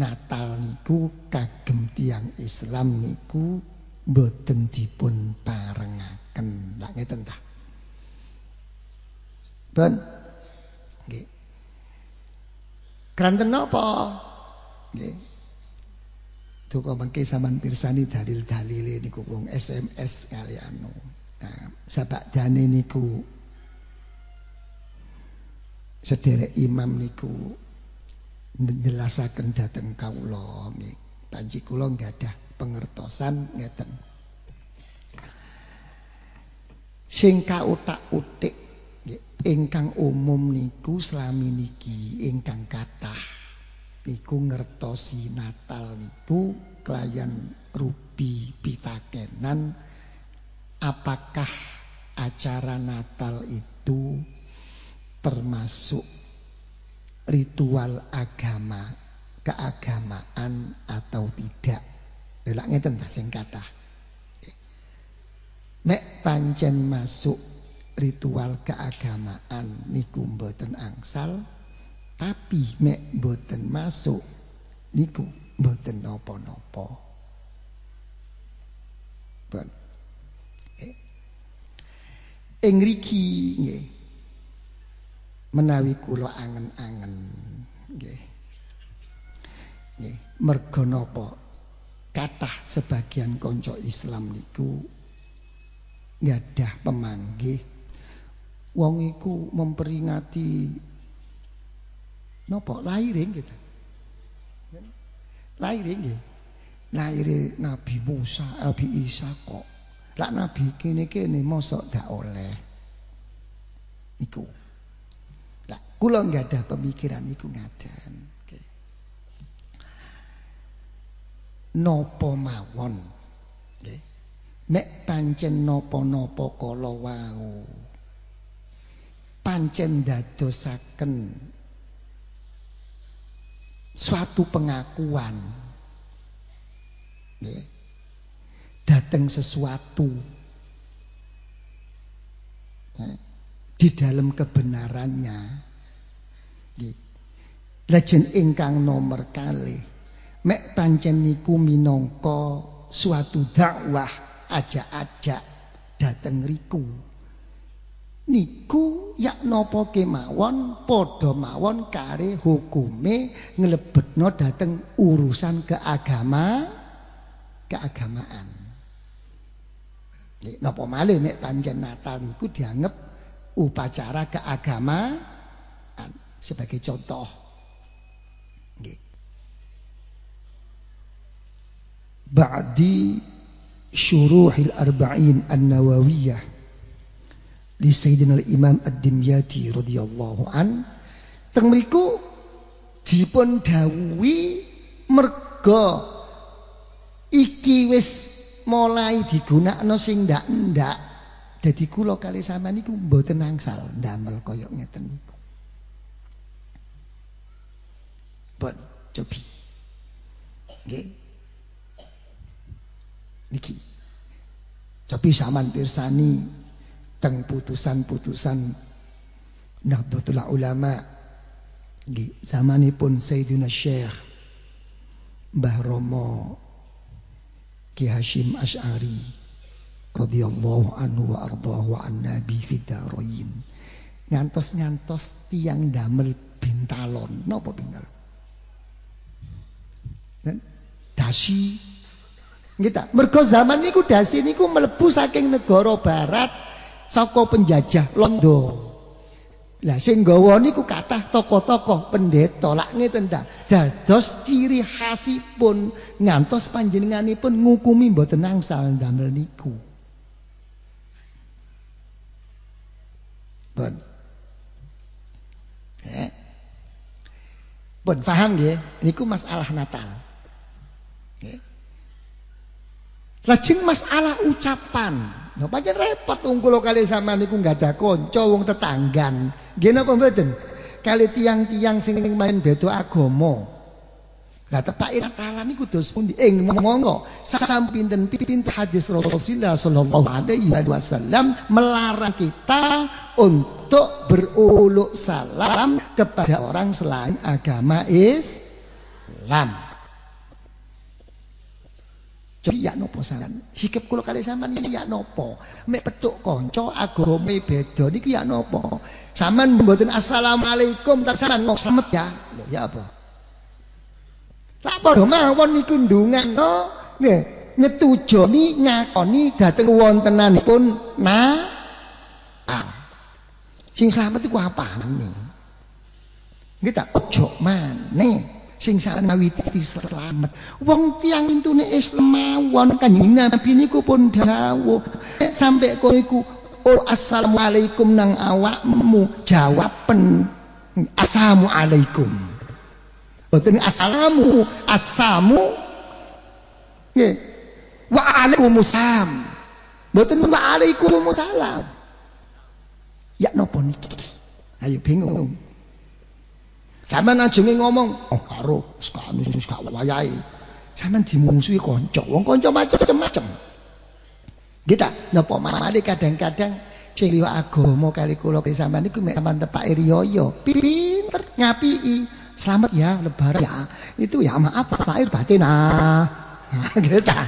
Natal niku kagem tiang Islam niku boten dipun parengaken. Lah ngeten ta. Ben nggih. Kranten napa? Nggih. Duka mengke sampean pirsani dalil-dalile niku wong SMS kali anu. Nah, sabak dane niku sederek imam niku njelasaken dhateng kawula. Panji kula ada pengertosan ngeten. Sing kautak-utik ingkang umum niku selami niki ingkang kathah. Iku ngertosi Natal niku kelayan rupi pitakenan. Apakah acara Natal itu termasuk ritual agama keagamaan atau tidak? Lha ngeten ta sing kathah? Mek pancen masuk ritual keagamaan niku mboten angsal tapi mek boten masuk niku boten nopo-nopo. Ben. Eh. Ing riki nggih. Menawi kula angen-angen nggih. Nggih, merga napa? Kathah sebagian kanca Islam niku ngadah pemanggih wong iku memperingati Napa lahirin kita? Lahirin nggih. Lahir Nabi Musa, Nabi Isa kok. Lah Nabi kene-kene mosok dak oleh. Iku. Lah kula nggak ada pemikiran iku ngaden. Okay. Nopo mawon. Okay. Nek pancen nopo-nopo kala wau. Pancen dadosaken suatu pengakuan. Ya. datang sesuatu. Di dalam kebenarannya. Ya. Legend ingkang nomor kali. Mek pancen niku minangka suatu dakwah ajak-ajak dateng riku niku yak napa kemawon padha mawon kare hukume nglebetno dateng urusan keagama keagamaan. Nek napa malih nek pancen Natal niku dianggap upacara keagamaan sebagai contoh. Nggih. Ba'di syuruhil arba'in an-nawawiyah li Sayyidina Imam Ad-Dimyati radhiyallahu an. Teng mriku dipun dawuhi merga iki wis mulai digunakno sing ndak-ndak. Dadi kula kali sampean niku mboten angsal ndamel kaya ngeten niku. Pun cobi. Nggih. Niki. Cobi sampean pirsani teng putusan-putusan. Nahdlatul Ulama di zamanipun Sayyidina Syekh Mbah Romo Ki Hashim Ash'ari radhiyallahu anhu wa ardahu an nabi fidarain ngantos-ngantos tiang damel bintalon. Napa bintalon dasi. Kita mergo zaman niku dasi niku melebu saking negara barat saka penjajah Londo. Lah sing gawa niku kathah tokoh-tokoh pendeta lak ngeten ta. Dados ciri khasipun ngantos panjenenganipun ngukumi mboten angsal ndamel niku. Pun. Eh. Pun paham nggih? Niku masalah Natal. Nggih. Lajeng masalah ucapan. Nah, pancen repot wong kula kali sama niku nggak ada kanca wong tetanggan. Nggih napa mboten? Kali tiang-tiang sing main beda agama. Lah tepake Natalan niku dos pundi? Ing monggo sampinten pinten hadis Rasulullah sallallahu alaihi wasallam melarang kita untuk beruluk salam kepada orang selain agama Islam. Jadi ya nopo sampean? Sikap kula kali sampean iki ya nopo? Mek petuk kanca agama beda niki ya nopo? Saman mboten assalamualaikum tak sampean ngomong selamat ya. Loh, ya apa? Tak padha mawon niku ndongakno nggih nyetujoni ngakoni dhateng wontenanipun na ah. Sing selamat iku apane? Nggih tak ojo maneh sing sak ngawiti selamat. Wong tiang intune Islam mawon Kanjeng Nabi niku pun dawuh sampai kowe iku oh assalamualaikum nang awakmu jawaben assalamualaikum. Boten assalamu assamu nggih wa alaikumussalam. Boten wa alaikumussalam. Ya napa niki? Ayo bingung. Sampeyan ajenge ngomong, oh karo sekanu wis gak wayahe. Sampeyan dimungsuhi kanca, wong kanca macem-macem. Kita napa male kadang-kadang sing liwat agama kali kula ki sampean niku mek sampean tepake riyo pinter ngapii. Selamat ya lebaran ya. Itu ya maaf Pak lahir batin ah. *laughs* Kita.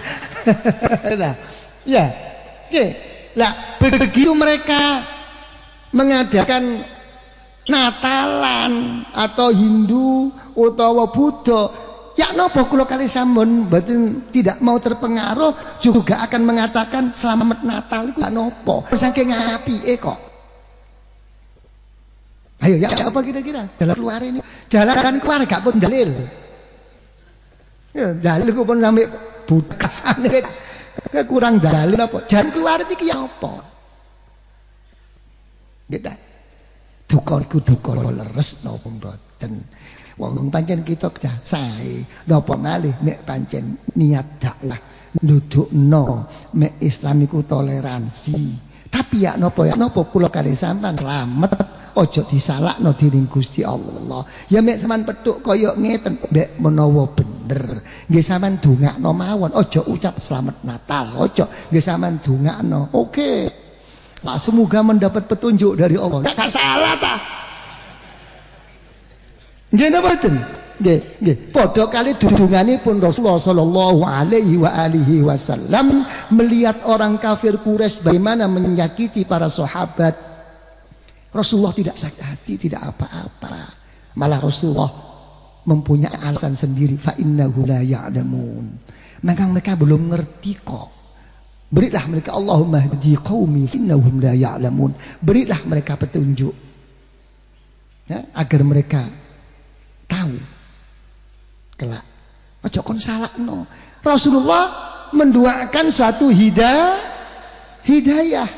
Kita. *laughs* Ya. Oke. Lah begitu mereka mengadakan Natalan atau Hindu utawa Buddha ya napa kula kali sampun mboten tidak mau terpengaruh juga akan mengatakan selamat Natal iku ya napa saking ngapike kok. Ayo ya apa kira-kira? Jalan keluar ini. Jalan keluar gak pun dalil. Ya dalil kok pun sampai budakasane. Kurang dalil apa? Jalan keluar iki ya apa? Gitu duka iku duka leres napa mboten? Wong pancen kita dah sae. Napa malih nek pancen niat dakwah ndudukno mek Islam iku toleransi. Tapi ya napa ya napa kula kali sampean? Ojo disalahno dening Gusti Allah. Ya mek sampean petuk kaya ngeten mek menawa bener. Nggih sampean dongakno mawon. Ojo ucap selamat Natal. Ojo nggih sampean dongakno. Oke. okay. Nah, semoga mendapat petunjuk dari Allah. Enggak salah ta? Nggih mboten? Nggih, nggih. Padha kali pun Rasulullah sallallahu alaihi wa alihi wasallam melihat orang kafir Quraisy bagaimana menyakiti para sahabat. Rasulullah tidak sakit hati, tidak apa-apa. Malah Rasulullah mempunyai alasan sendiri fa innahu la ya'lamun. Maka mereka belum ngerti kok. Berilah mereka Allahumma hadi qaumi finnahum la ya'lamun. Berilah mereka petunjuk. Ya, agar mereka tahu kelak. Ojo kon salahno. Rasulullah mendoakan suatu hidayah hidayah.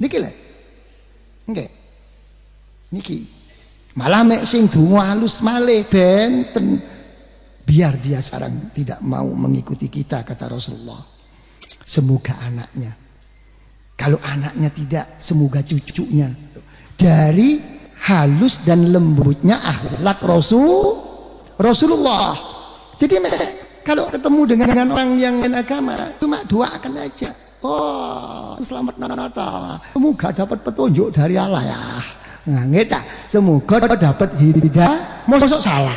Niki lho. Nggih. Niki. Malah mek sing donga halus malih benten Biar dia sekarang tidak mau mengikuti kita kata Rasulullah. Semoga anaknya. Kalau anaknya tidak, semoga cucunya. Dari halus dan lembutnya akhlak Rasul Rasulullah. Jadi kalau ketemu dengan, orang yang lain agama, cuma doakan aja. Oh, selamat Natal. Semoga dapat petunjuk dari Allah ya. Nah, ngeta. Semoga dapat hidayah. Mosok salah.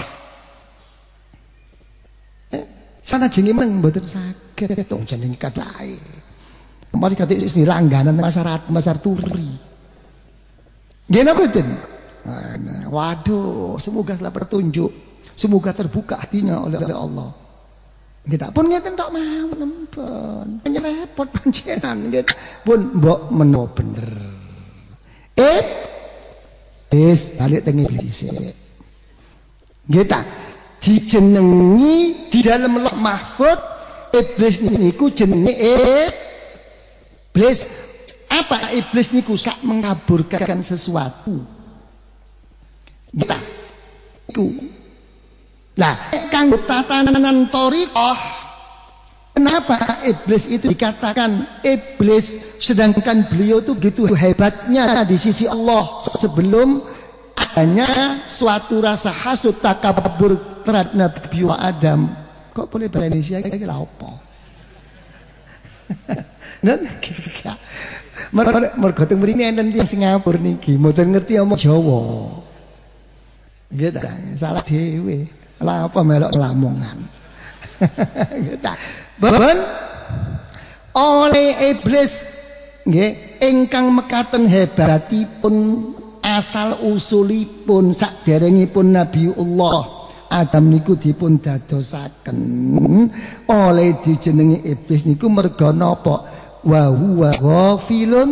Sana jenenge meneng mboten saged tong jenenge kadhae. Mari kate sini langganan masyarakat pasar turi. Nggih napa? Waduh, semoga setelah petunjuk, semoga terbuka hatinya oleh Allah. Kita pun ngeten tok mau nempel. Repot pancenan nggih. Pun mbok menawa bener. Eh, wis balik teng iblis. Nggih dijenengi di dalam loh mahfud iblis niku jenenge iblis. Apa iblis niku? Sak mengaburkan sesuatu. Kita iku. Nah kanggo tatanan thariqah Kenapa iblis itu dikatakan iblis? Sedangkan beliau itu begitu hebatnya di sisi Allah sebelum adanya suatu rasa hasud takabur terhadap Nabi Adam kok boleh bahasa Indonesia iki lha opo Dan mergo teng mrene enten tiyang Singapura niki mboten ngerti omong Jawa. Nggih salah dhewe. Lah apa melok lamongan. *laughs* Nggih ta. Oleh iblis nggih ingkang mekaten hebatipun asal usulipun saderengipun Nabiullah Adam niku dipun dadosaken. Oleh dijenengi iblis niku merga napa? Wa huwa ghafilun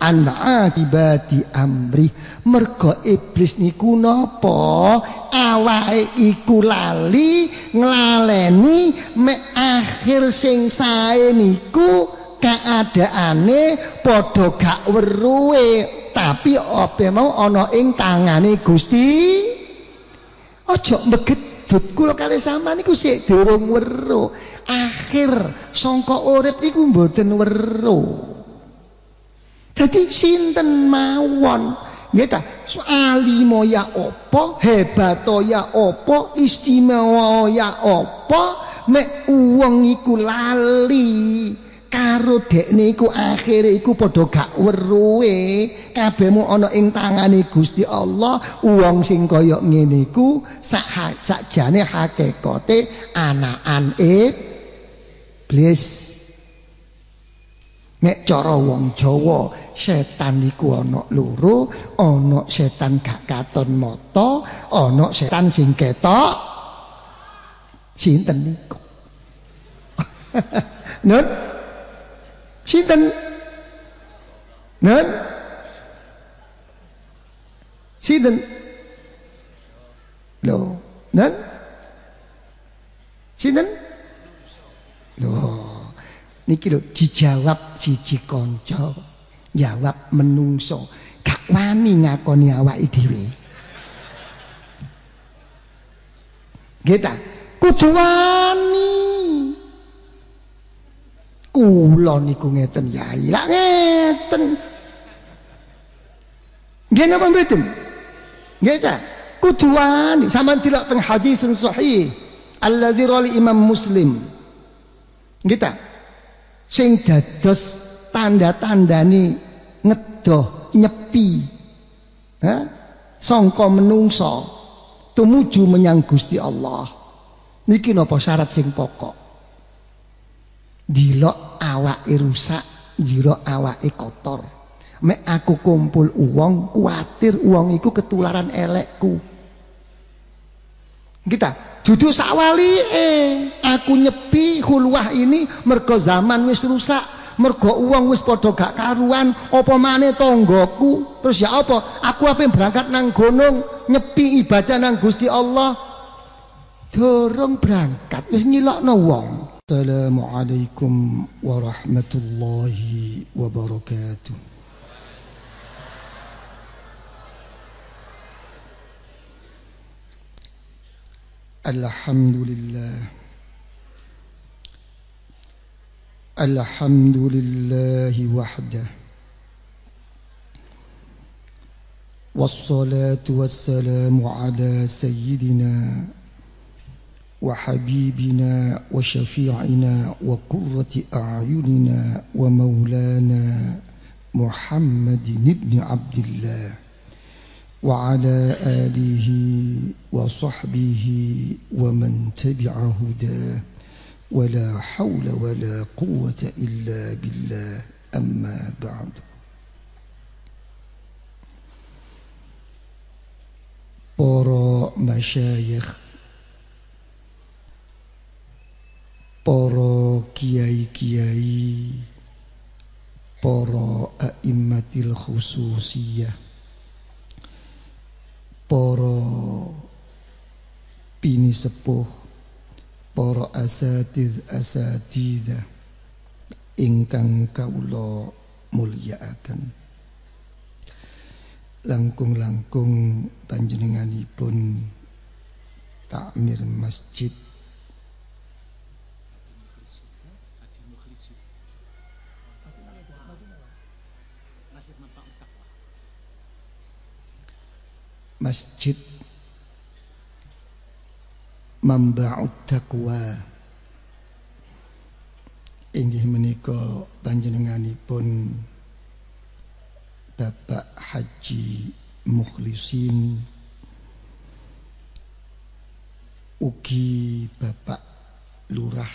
an akibati amri. Merga iblis niku napa? Awake iku lali nglaleni mek akhir sing sae niku padha gak weruhe. Tapi apa mau ana ing tangane Gusti Ojo megedut kula kali sama niku sik durung weruh. Akhir sangka urip niku mboten weruh. Dadi sinten mawon nggih ta? Alimo ya apa, hebat ya apa, istimewa ya apa, mek wong iku lali karo dekne iku akhire iku padha gak weruhe. Kabehmu ana ing tangane Gusti Allah wong sing kaya ngene iku sak sakjane hakikate anakan iblis nek cara wong Jawa setan iku ana loro ana setan gak katon mata ana setan sing ketok sinten niku *laughs* Nun Sinten? Nun? Sinten? Loh, nun? Sinten? Loh, niki lho dijawab siji kanca, jawab menungso, gak wani ngakoni awake dhewe. Nggih ta? Kula niku ngeten yai. Lah ngeten. Nggih napa mboten? Nggih ta? Kudu wani sampean tilak teng hadis sahih alladzi rali Imam Muslim. Nggih ta? Sing dados tanda-tandane ngedoh nyepi. Ha? Sangka menungso tumuju menyang Gusti Allah. Niki napa syarat sing pokok? Dilok awake rusak, jiro awake kotor. Mek aku kumpul uang, kuatir uang iku ketularan elekku. Kita duduk sawali eh aku nyepi hulwah ini mergo zaman wis rusak mergo uang wis padha gak karuan apa maneh tonggoku terus ya apa? Aku apa berangkat nang gunung nyepi ibadah nang Gusti Allah? Dorong berangkat wis nyilokno wong السلام عليكم ورحمة الله وبركاته. الحمد لله. الحمد لله وحده. والصلاة والسلام على سيدنا وحبيبنا وشفيعنا وقرة أعيننا ومولانا محمد بن عبد الله وعلى آله وصحبه ومن تبع هداه ولا حول ولا قوة إلا بالله. أما بعد. Para masyayikh para kiai-kiai para a'immatil khususiyah para pini sepuh para asatid asatidah ingkang kaula mulyakaken langkung-langkung panjenenganipun takmir masjid Masjid. Mamba'ut Taqwa. Inggih menika panjenenganipun Bapak Haji Mukhlisin. Ugi Bapak Lurah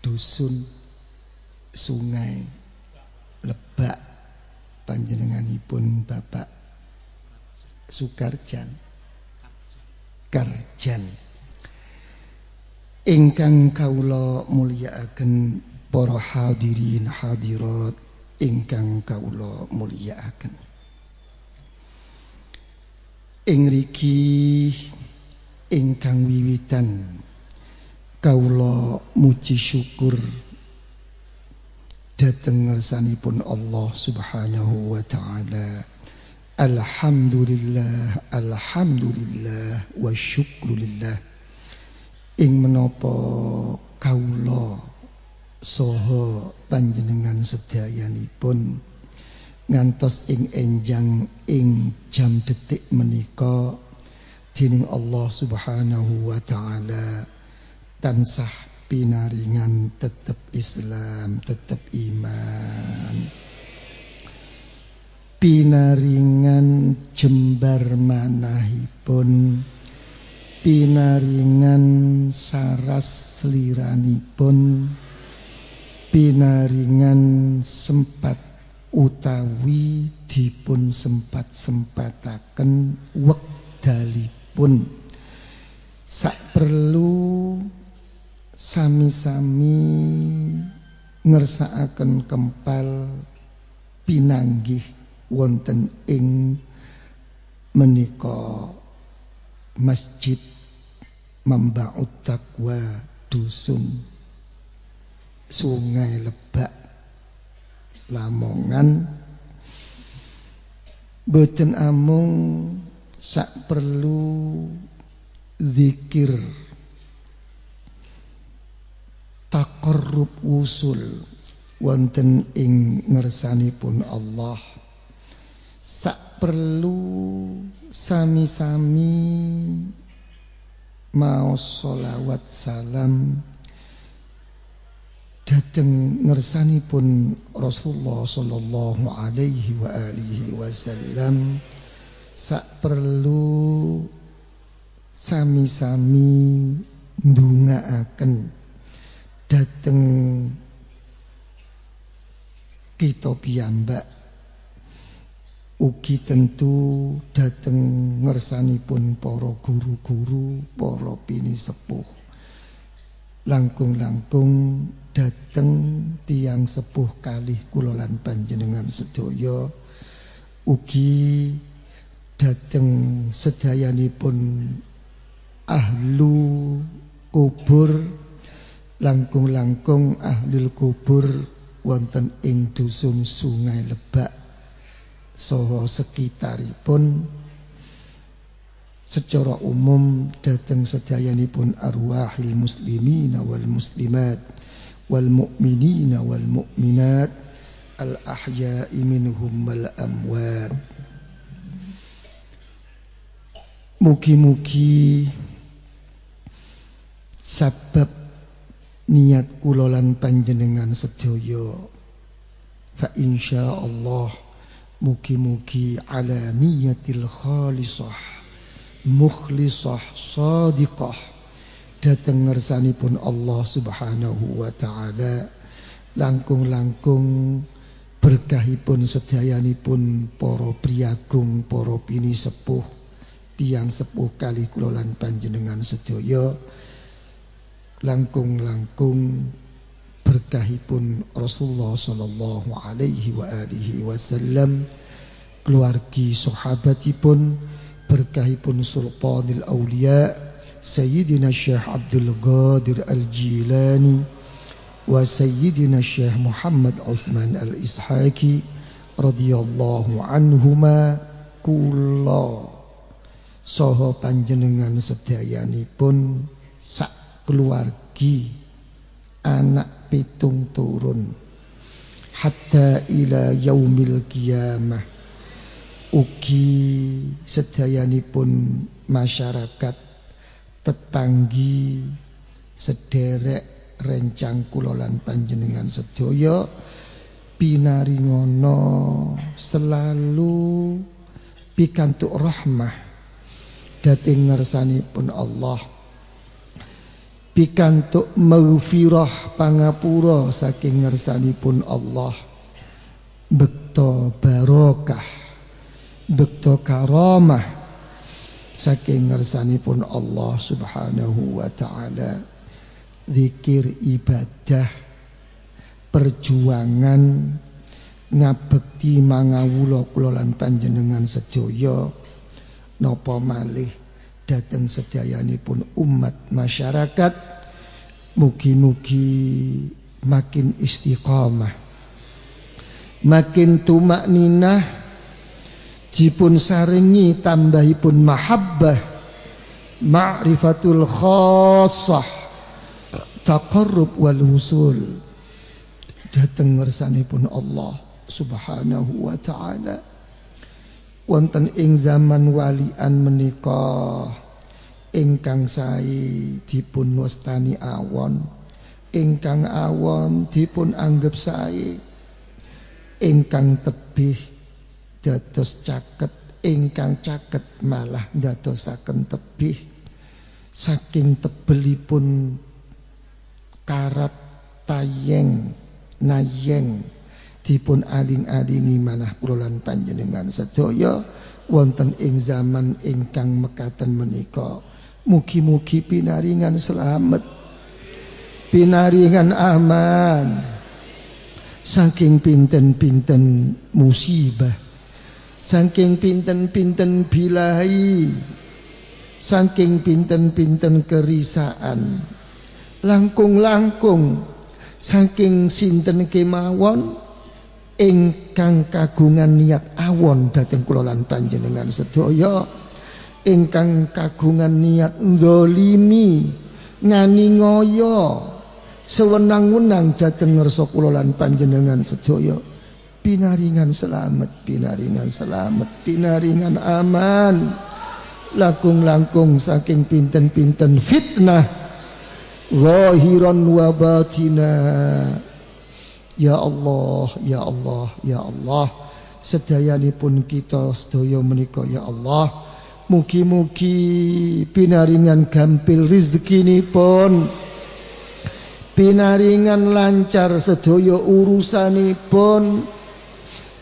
Dusun Sungai Lebak panjenenganipun Bapak Sukarjan. Karjan. Ingkang kawula mulyakaken para hadirin hadirat ingkang kawula mulyakaken. Ing riki ingkang wiwitan kawula muji syukur dhateng ngersanipun Allah Subhanahu wa taala Alhamdulillah Alhamdulillah wa syukrulillah. Ing menapa kaula saha panjenengan sedayanipun ngantos ing enjang ing jam detik menika dening Allah Subhanahu wa taala tansah pinaringan tetep Islam tetep iman pinaringan jembar manahipun. Pinaringan saras seliranipun pinaringan sempat utawi dipun sempat-sempataken wekdalipun. Sak perlu sami-sami ngersakaken kempal pinanggih wonten ing menika masjid Mambaut Taqwa dusun Sungai Lebak Lamongan. Boten amung sak perlu zikir takarrub usul wonten ing ngersanipun Allah sak perlu sami-sami mau solawat salam. Dateng pun Rasulullah sallallahu alaihi wa alihi wasallam. Sak perlu sami-sami ndongaaken dateng kita piyambak Ugi tentu dateng ngersanipun para guru-guru, para pini sepuh. Langkung-langkung dateng tiang sepuh kalih kulolan panjenengan sedaya. Ugi dateng sedayanipun ahlu kubur langkung-langkung ahlul kubur wonten ing dusun Sungai Lebak saha sekitaripun secara umum dateng sedayanipun arwahil muslimin wal muslimat wal mu'minin wal mu'minat al ahya'i minhum wal amwat. Mugi-mugi sabab niat kulolan panjenengan sedaya fa insyaallah Mugi-mugi ala niyatil khalisah Mukhlisah sadiqah Datang pun Allah subhanahu wa ta'ala. Langkung-langkung Berkahipun sedayanipun Poro priagung, poro pini sepuh Tiang sepuh kali kulolan panjenengan sedoyo Langkung-langkung berkahipun Rasulullah sallallahu alaihi wa alihi wasallam keluargi sahabatipun berkahipun sultanil aulia Sayyidina Syekh Abdul Qadir Al-Jilani wa Sayyidina Syekh Muhammad Utsman Al-Ishaqi radhiyallahu anhuma. Kula saha panjenengan sedayanipun sak keluargi anak pitung turun. Hatta ila yaumil kiamah ugi sedayanipun masyarakat tetanggi sederek rencang kulolan panjenengan sedaya pinaringono selalu pikantuk rahmah dating ngersanipun Allah pikantuk maghfirah pangapura saking ngersanipun Allah. Bekto barokah bekto karamah saking ngersanipun Allah Subhanahu wa taala. Zikir ibadah perjuangan ngabekti mangawula kula panjenengan sedaya. Napa malih dhateng sedayanipun umat masyarakat mugi-mugi makin istiqamah makin tumak ninah dipun saringi tambahipun mahabbah ma'rifatul khassah taqarrub wal wusul dateng ngersanipun Allah subhanahu wa ta'ala wonten ing zaman walian menika ingkang sae dipun wastani awon. Ingkang awon dipun anggap sae ingkang tebih dados caket ingkang caket malah dadosaken tebih. Saking tebelipun karat tayeng nayeng dipun aling-alingi manah kula lan panjenengan sedaya wonten ing zaman ingkang mekaten menika. Mugi-mugi pinaringan selamat. Pinaringan aman. Saking pinten-pinten musibah. Saking pinten-pinten bilai Saking pinten-pinten kerisaan. Langkung-langkung. Saking sinten kemawon Ingkang kagungan niat awon Dateng kulolan panjenengan sedaya Ingkang kagungan niat ndolimi Ngani ngoyo sewenang-wenang dhateng ngersa kula lan panjenengan sedaya pinaringan selamat pinaringan selamat pinaringan aman. Lakung langkung saking pinten-pinten fitnah zahiran wa batina ya Allah ya Allah ya Allah. Sedayanipun kita sedaya menika ya Allah. Mugi-mugi pinaringan gampil rezekinipun Pinaringan lancar sedaya urusanipun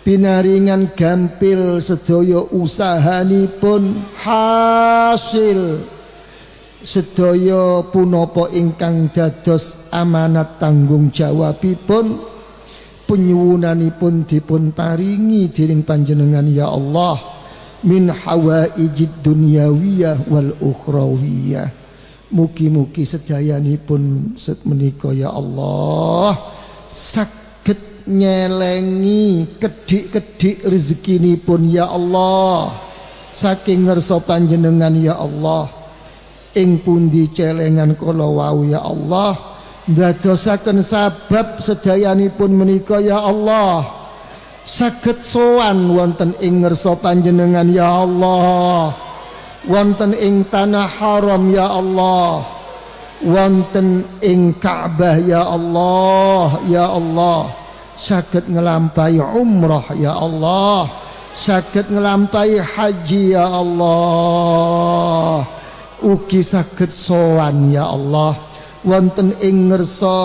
Pinaringan gampil sedaya usahanipun hasil sedaya punapa ingkang dados amanat tanggung jawabipun penyuwunanipun dipun paringi dening panjenengan ya Allah min hawaijid dunyawiyah wal ukhrawiyah. Mugi-mugi sedayanipun set menika ya Allah saged nyelengi kedik-kedik rezekinipun ya Allah. Saking ngersa panjenengan ya Allah ing pundi celengan kala wau ya Allah ndadosaken sabab sedayanipun menika ya Allah. Saged sowan wonten ing ngersa panjenengan ya Allah. Wonten ing tanah haram ya Allah. Wonten ing Ka'bah ya Allah ya Allah. Sakit ngelampai umrah ya Allah. Sakit ngelampai haji ya Allah. Ugi sakit sowan ya Allah wonten ing ngersa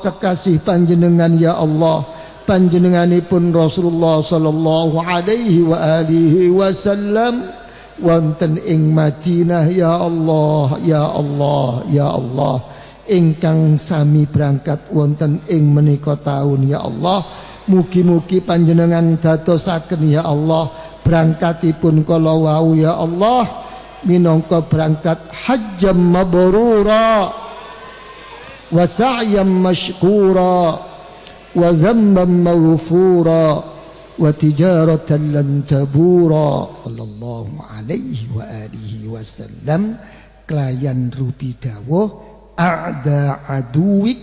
kekasih panjenengan ya Allah. Panjenenganipun Rasulullah sallallahu alaihi wa alihi wasallam. Wonten ing Madinah ya Allah ya Allah ya Allah. Ingkang sami berangkat wonten ing menika taun ya Allah. Mugi-mugi panjenengan dadosaken ya Allah. Berangkatipun kala wau ya Allah. Minangka berangkat hajjam mabrura وسعيا مشكورا وذنبا مغفورا وتجارة لن تبورا. صلى الله عليه وآله وسلم. كلاين روبي داو أعدى عدوك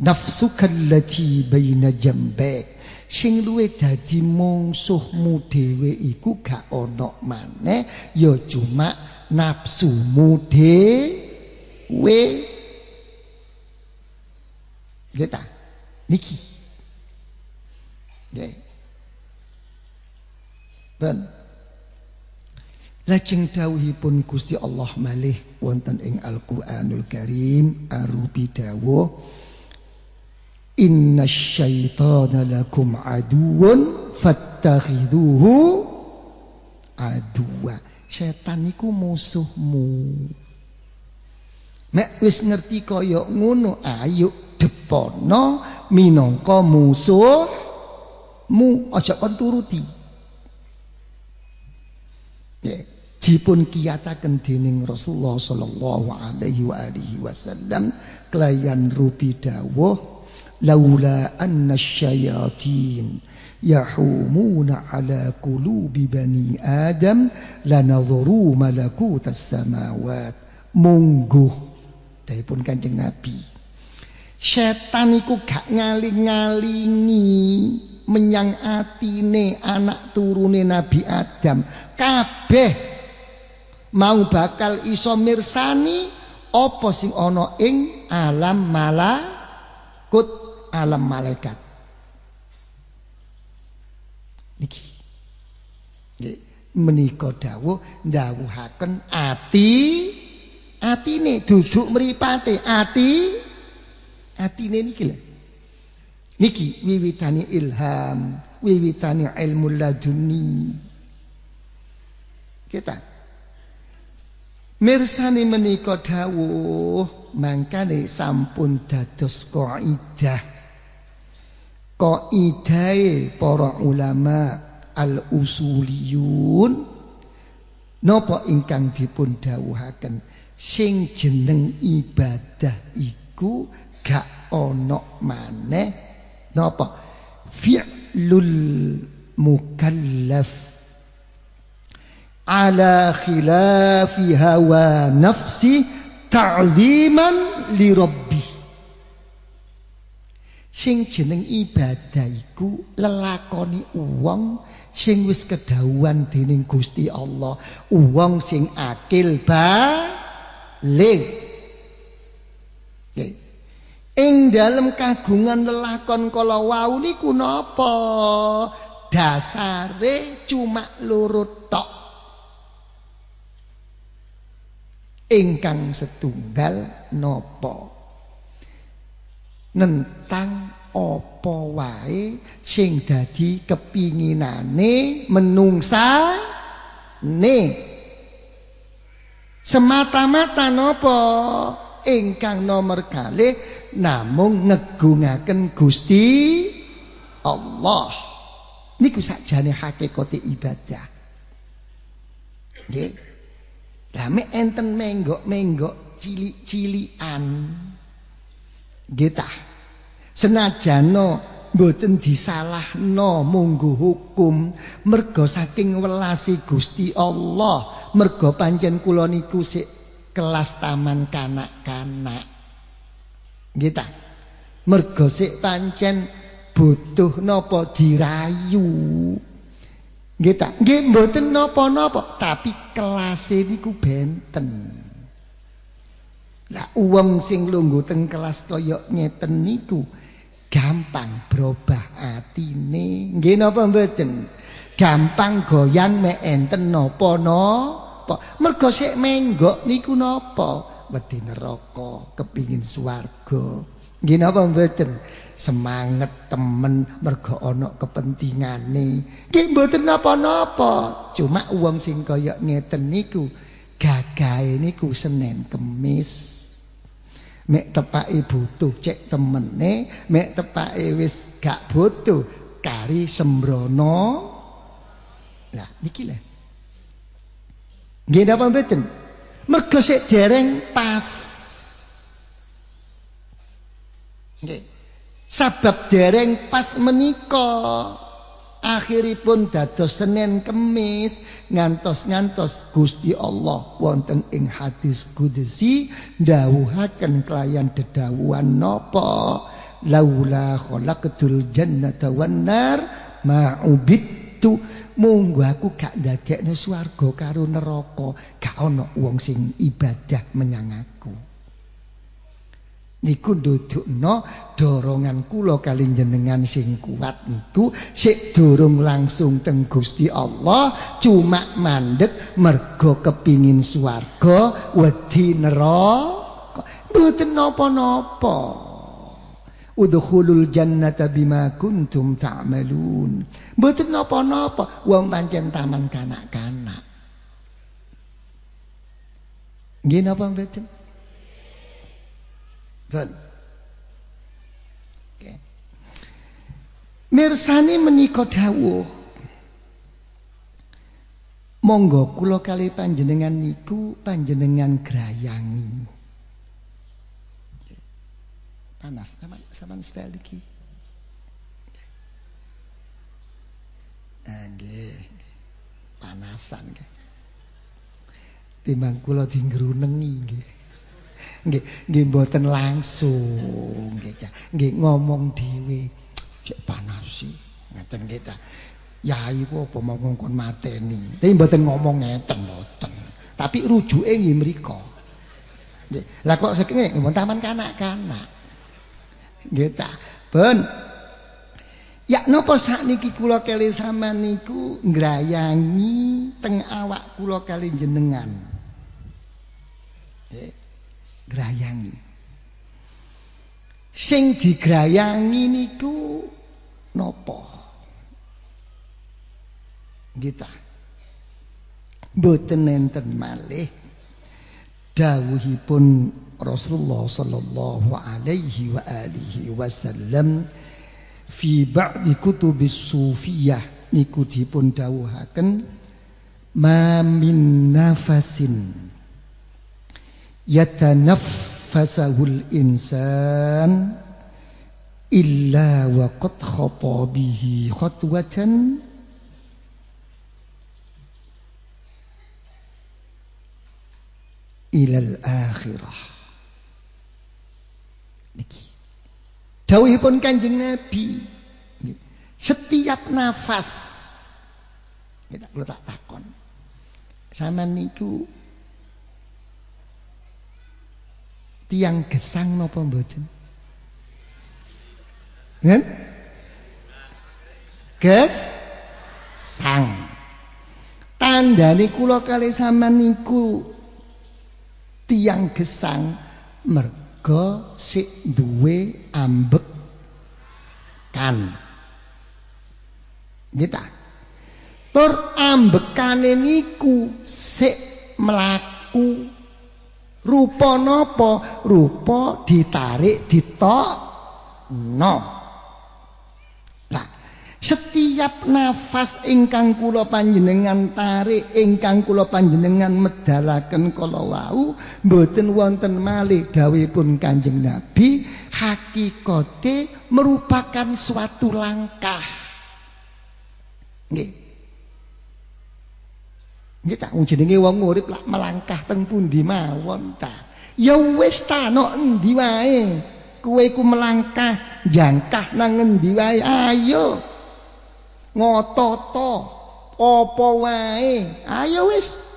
نفسك التي بين جنبك sing luwe dadi mungsuhmu dhewe iku gak ana maneh ya cuma nafsumu dhewe. Nggih Niki. Nggih. Ben. Lajeng dawuhipun Gusti Allah malih wonten ing Al-Qur'anul Karim arupi dawuh inna syaitana lakum aduun fattakhiduhu aduwa setan iku musuhmu. Nek wis ngerti kaya ngono ayo depono minangka musuhmu aja kon turuti yeah. dipun kiyataken dening Rasulullah sallallahu alaihi wa alihi wasallam kelayan rupi dawuh laula anna syayatin yahumuna ala qulubi bani adam lanadhuru malakutas samawat mungguh dipun kanjeng nabi setan iku gak ngaling-ngalingi menyang atine anak turune Nabi Adam. Kabeh mau bakal iso mirsani apa sing ana ing alam malakut alam malaikat. Niki. Nggih. Menika dawuh ndawuhaken ati atine duduk mripate ati atine niki lho niki wiwitane ilham wiwitane ilmu laduni. Kita. Mirsani menika dawuh mangkane sampun dados kaidah. Kaidahe para ulama al-usuliyun napa ingkang dipun dawuhaken sing jeneng ibadah iku gak ana maneh. Napa? Fi'lul mukallaf. Ala khilafi hawa nafsi ta'ziman li rabbi sing jeneng ibadah iku lelakoni wong sing wis kedawuhan dening Gusti Allah. Wong sing akil balik. Okay. Ing dalem kagungan lelakon kala wau niku napa? Dasare cuma loro tok. Ingkang setunggal nopo nentang apa wae sing dadi kepinginane menungsa ne? Semata-mata nopo ingkang nomor kali namung ngegungaken Gusti Allah. Niku sakjane hakikate ibadah. Nggih. Lah enten menggok-menggok cilik-cilikan. Nggih Senajano mboten disalahno munggu hukum mergo saking welasi Gusti Allah, mergo pancen kula niku sik kelas taman kanak-kanak. Nggih ta? Mergo pancen butuh napa dirayu. Nggih ta? Nggih mboten napa-napa, tapi kelase niku benten. Lah wong sing lungguh teng kelas kaya ngeten niku gampang berubah atine. Nggih napa mboten? Gampang goyang mek enten napa-napa. Mergo sik menggok niku napa? Wedi neraka, kepingin swarga. Nggih napa mboten? semangat temen mergo ana kepentingane. Nggih mboten napa-napa. Cuma uang sing kaya ngeten niku gagahe niku Senin Kemis. Mek tepake butuh cek temene mek tepake wis gak butuh kari sembrono. Lah niki lah nggih napa mboten mergo sik dereng pas. Nggih. Sabab dereng pas menika. Akhiripun dados Senin Kemis ngantos-ngantos Gusti Allah wonten ing hadis kudsi dawuhaken kelayan dedawuhan napa? Laula khalaqtul jannata wan nar ma'ubittu munggo aku gak ndadekno swarga karo neraka. Gak ana wong sing ibadah menyang aku. Niku ndudukno dorongan kula kali jenengan sing kuat niku. Sik durung langsung teng Gusti Allah cuma mandek mergo kepingin swarga wedi neraka. Mboten napa-napa Udkhulul jannata bima kuntum ta'malun. Mboten napa-napa wong pancen taman kanak-kanak. Nggih napa mboten? Bon. Okay. Mirsani menika dawuh. Monggo kula kali panjenengan niku panjenengan grayangi. Panas. Sama sama iki nggih panasan nggih timbang kula dinggrunengi nggih nggih nggih mboten langsung nggih nggih ngomong dhewe. Cek panas sih. Ngeten nggih ta yai ku apa mau ngongkon mateni? Tapi mboten ngomong ngeten mboten. Tapi rujuke nggih mriku lah kok sekene ngomong taman kanak-kanak Nggih. Ben. Ya napa sakniki kula kali sampean niku ngrayangi teng awak kula kali jenengan. Nggih. Grayangi. Sing digrayangi niku napa? Nggih ta. Mboten enten malih dawuhipun Rasulullah sallallahu alaihi wa alihi wasallam fi ba'di kutubis sufiyah niku dipun dawuhaken ma min nafasin yatanaffasahul insan illa wa qad khata bihi khatwatan. Ilal akhirah niki. Dawuhipun Kanjeng Nabi, setiap nafas kita perlu tak takon. Sama niku tiang gesang napa mboten? Kan? Ges sang. Tandane kula kali sama niku tiang gesang mergo mergo sik duwe ambek kan. Kita tur ambekane niku sik mlaku rupa napa? Rupa ditarik ditok no Setiap nafas ingkang kula panjenengan tarik, ingkang kula panjenengan medalaken kala wau, mboten wonten malih dawuhipun Kanjeng Nabi, hakikate merupakan suatu langkah. Nggih. Nggih tak jenenge wong urip lak melangkah teng pundi mawon ta. Ya wis ta no endi wae. Kowe ku melangkah jangkah nang endi wae. Ayo. Ngototo apa wae? Ayo wis.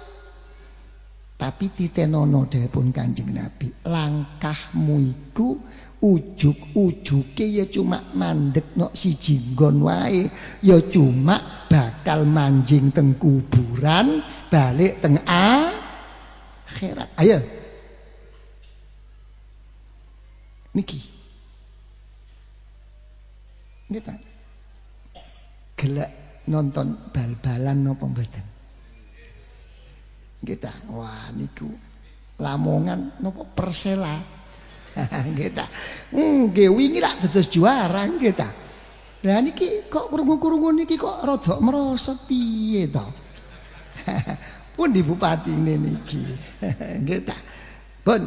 Tapi titenono pun Kanjeng Nabi langkahmu iku ujuk-ujuke ya cuma mandek nok siji nggon wae. Ya cuma bakal manjing teng kuburan balik teng akhirat. Ayo. Niki. Niki gelek nonton bal-balan napa mboten? Kita wah niku Lamongan napa Persela. *laughs* kita nggih wingi lak dados juara kita. Lah niki kok krungu-krungu niki kok rada merosot piye to? *laughs* Pun di bupati ini niki. kita. Pun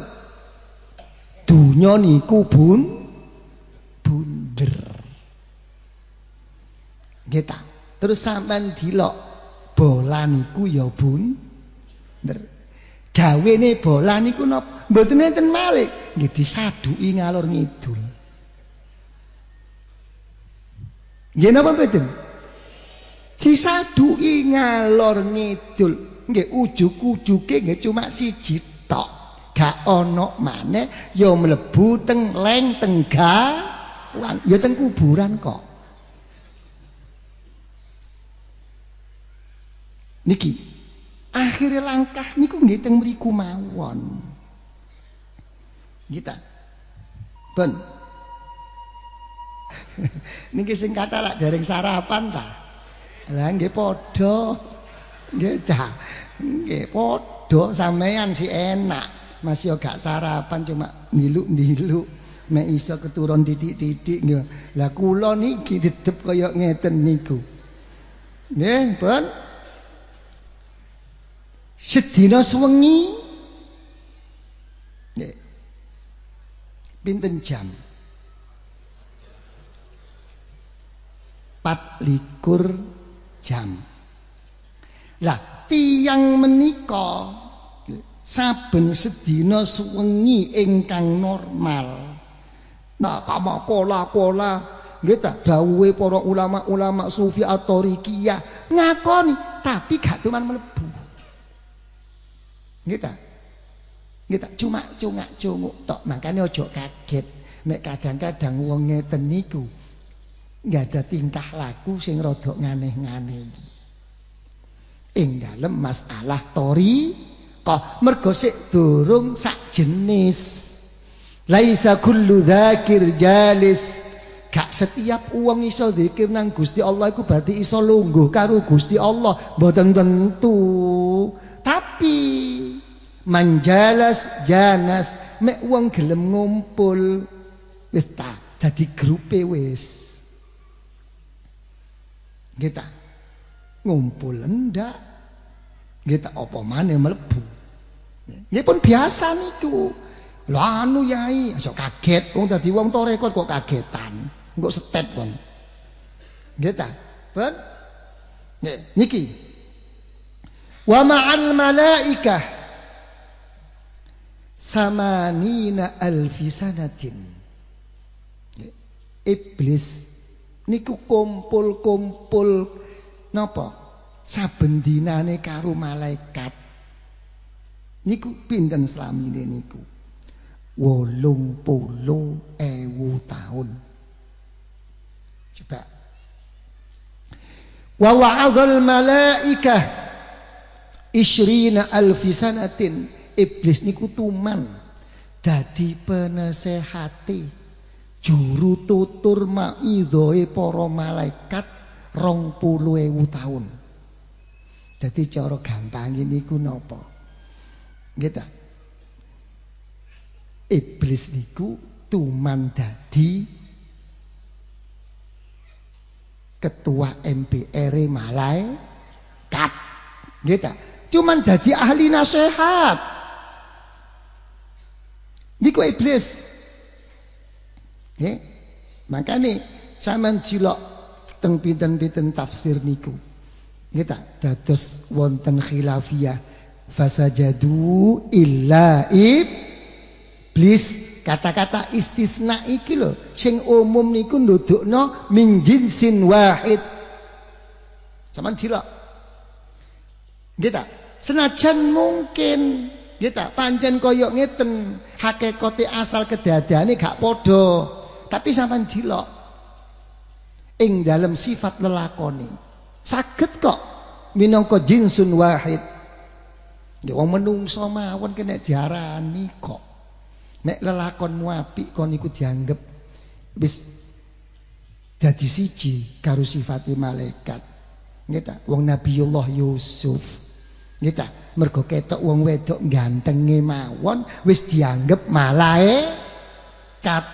dunya niku bun bunder. Kita. Terus sampean dilok bola niku ya bun. Gawene bola niku napa? Mboten enten malih, nggih disaduki ngalor ngidul. Nggih napa mboten? Disaduki ngalor ngidul. Nggih ujug-ujuge nggih cuma siji tok. Gak ana maneh ya mlebu teng leng tengga ya teng kuburan kok. Niki akhirnya langkah niku nggih teng mriku mawon kita ben *laughs* Niki sing kata lak dereng sarapan ta. Lah nggih padha. Nggih ta. Nggih padha sampean si enak. Masih gak sarapan cuma niluk-niluk. Mek iso keturun titik-titik nggih. Lah kula niki dedep kaya ngeten niku. Nggih, Pun. Sedina sewengi Nggih. Pinten jam? Pat likur jam. Lah tiang menika saben sedina sewengi ingkang normal. Nah, kama kola-kola nggih ta dawuhe para ulama-ulama sufi atau rikiyah ngakoni tapi gak cuman mlebu. Nggih ta? Cuma cungak-cunguk tok. Makane aja kaget. Nek kadang-kadang wong ngeten niku nggak ada tingkah laku sing rodok nganeh-nganeh. Ing dalem masalah tori kok mergo sik durung sak jenis laisa kullu dzakir jalis. Gak setiap uang iso zikir nang Gusti Allah iku berarti iso lungguh karo Gusti Allah. Mboten tentu tapi manjalas janas mek uang gelem ngumpul. Wis ta dadi grupe wis. Kita ngumpul ndak? Kita apa mana melebu ini pun biasa niku. Lho anu yai aja kaget wong dadi wong to rekod kok kagetan engko step kon. Kita ben niki wa ma'al malaikah. Samanina alfi sanatin. Iblis niku kumpul-kumpul napa? Saben dinane karo malaikat. Niku pinten slamine niku? Wolung puluh ewu tahun. Coba. Wa wa'adhal malaikah isrina alfi sanatin iblis niku tuman dadi penasehati juru tutur maidhoe para malaikat rong puluh ewu tahun. Jadi cara gampang ini ku nopo. Gitu. Iblis niku tuman dadi ketua MPR malaikat. Gitu. Cuman jadi ahli nasihat. Niku iblis. Nggih. Makane sampean cilok teng pinten-pinten tafsir niku. Nggih ta? Dados wonten khilafiyah fasajadu illa iblis kata-kata istisna iki lho sing umum niku ndudukno min jinsin wahid. Sampeyan cilok. Ta? Senajan mungkin Kita pancen koyok ngeten hakikate asal kedadiane gak padha. Tapi sampean dilok ing dalam sifat lelakoni. Saged kok minangka jinsun wahid. Ya wong menungso mawon kena diarani kok. Nek lelakonmu apik kon iku dianggep wis jadi siji karo sifat malaikat. Nggih Wong Nabiullah Yusuf. Nggih ta? Mergo ketok wong wedok gantenge mawon wis dianggep malaikat.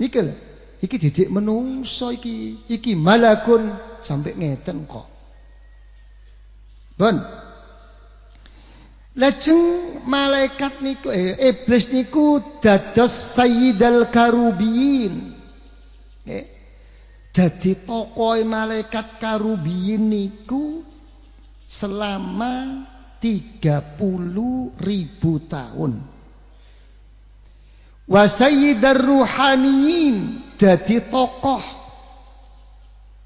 Iki lho, iki didik menungso iki, iki malakun sampai ngeten kok. Bon. Lajeng malaikat niku eh, iblis niku dados sayyidal karubiyin. Eh, tokoh malaikat karubiyin niku selama 30 ribu tahun. Wa sayyidar ruhaniyin jadi tokoh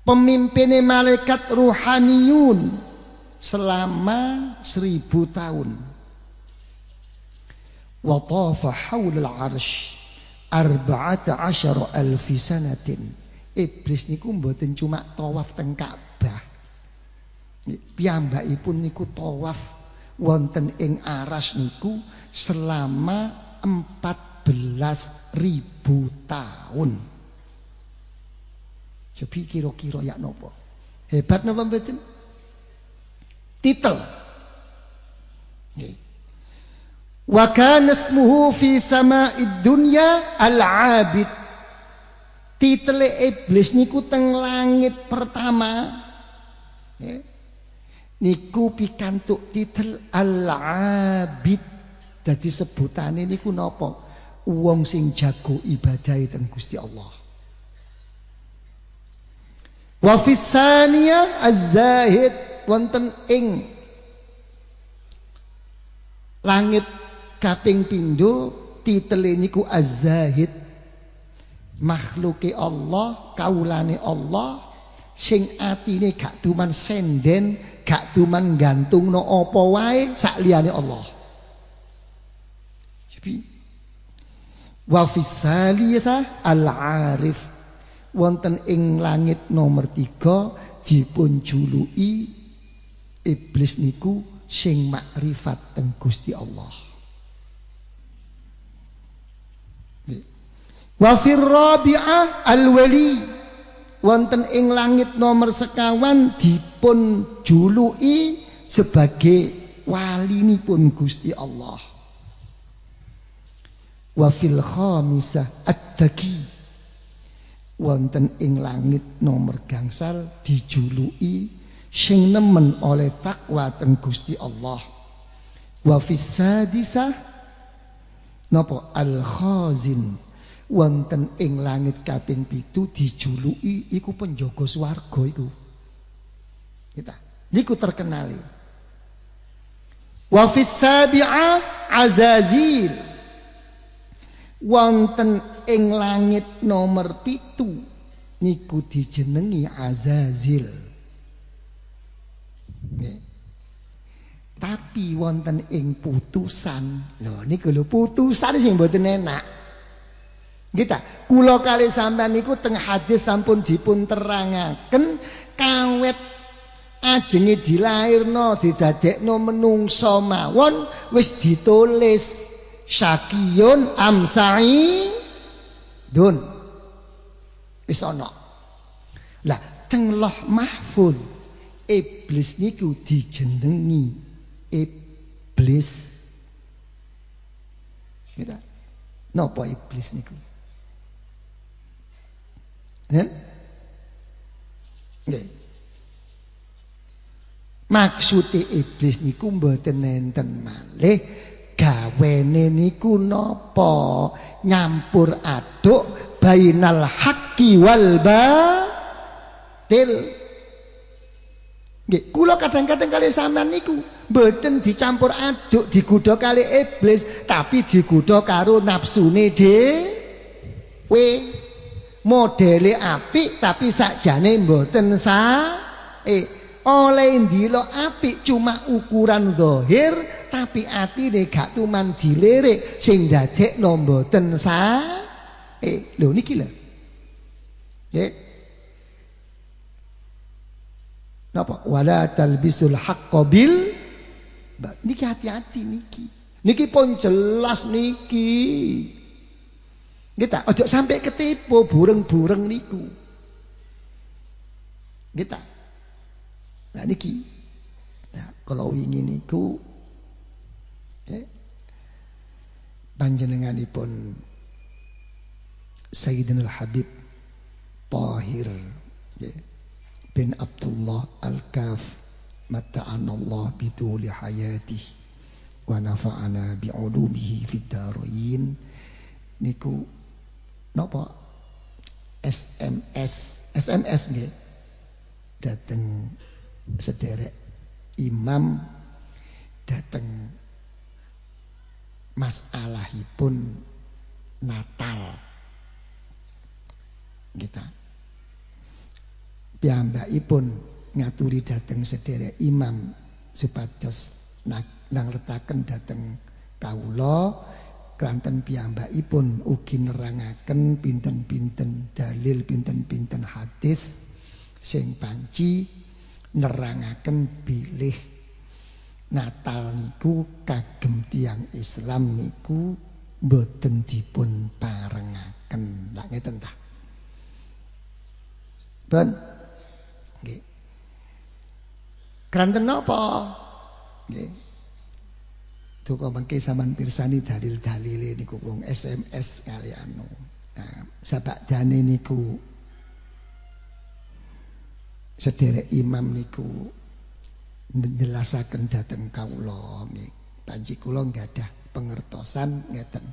pemimpin malaikat ruhaniyun selama seribu tahun. Wa tafa haula al-arsh arba'ata asyara alfi sanatin. Iblis niku mboten cuma tawaf teng piyambakipun niku tawaf wonten ing aras niku selama empat belas ribu tahun. Coba kira-kira ya nopo. Hebat napa mboten? Titel. Nggih. Wa kana ismuhu fi sama'id dunya al-'abid. Titele iblis niku teng langit pertama. Nggih. Niku pikantuk titel al-'abid. Dadi sebutane niku napa? Wong sing jago ibadah teng Gusti Allah. Wa fisaniya az-zahid wonten ing langit kaping pindho titele niku az-zahid makhluke Allah kaulane Allah sing atine gak duman senden gak duman gantungno apa wae sak liyane Allah. Jadi wa fisaliyah al-arif wonten ing langit nomor tiga dipun juluki iblis niku sing makrifat teng Gusti Allah. Wa fir rabi'ah al-wali wonten ing langit nomor sekawan dipun juluki sebagai wali pun Gusti Allah. Wa fil khamisah at-taqi. Wonten ing langit nomor gangsal dijuluki sing nemen oleh takwa teng Gusti Allah. Wa fisadisa napa? Al khazin wonten ing langit kaping pitu dijuluki iku penjaga swarga iku kita niku terkenali wa fisabi'a azazil wonten ing langit nomor pitu niku dijenengi Azazil. Nih. Tapi wonten ing putusan. Lho niku lho putusan sing mboten enak. Kita kula kali sampean niku teng hadis sampun dipun terangaken kawet ajenge dilairno didadekno menungso mawon wis ditulis syakiyun amsai dun wis ana. Lah teng loh iblis niku dijenengi iblis. Kita napa iblis niku Maksude iblis niku mboten nenten malih gawene niku napa? Nyampur aduk bainal haqqi wal batil. Nggih kula kadang-kadang kali sampean niku mboten dicampur aduk digodha kali iblis tapi digodha karo nafsune dhewe modele apik tapi sakjane mboten eh oleh ndilo apik cuma ukuran zahir tapi atine gak tuman dilirik sing dadekno mboten eh lho niki lho. Nggih napa? Wala talbisul haqqo bil niki hati-hati niki. Niki pun jelas niki kita ojo sampai ketipu bureng-bureng niku. Kita nah niki nah kalau ingin niku Eh? Panjenenganipun Sayyidina Habib Tahir ya, bin Abdullah Al-Kaf Allah biduli hayati wa nafa'ana bi'ulumihi fid darain. Niku napa SMS SMS nggih. Dateng sederek imam dateng masalahipun Natal. Kita piyambakipun ngaturi dateng sederek imam supados nang letaken dateng kawula klanten piyambakipun ugi nerangaken pinten-pinten dalil pinten-pinten hadis sing panci nerangaken bilih Natal niku kagem tiang Islam niku boten dipun parengaken. Lah ngeten ta. Ben nggih. Kranten napa? Nggih. Duka mengke sampean pirsani dalil-dalile niku wong SMS kali anu. Nah, sabak dane niku sederek imam niku njelasaken dhateng kawula nggih. Panji kula ada pengertosan ngeten.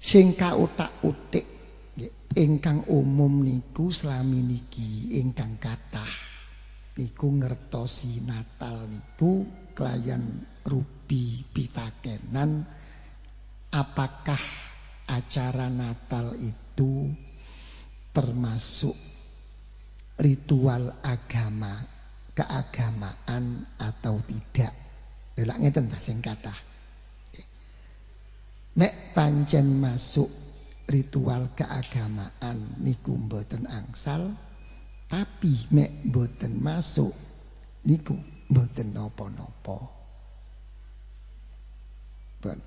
Sing kautak-utik ingkang umum niku selami niki ingkang kathah niku ngertosi Natal niku rupi pitakenan apakah acara Natal itu termasuk ritual agama keagamaan atau tidak? Lha ngeten ta sing kathah? Mek pancen masuk ritual keagamaan niku mboten angsal tapi mek mboten masuk niku mboten napa-napa ben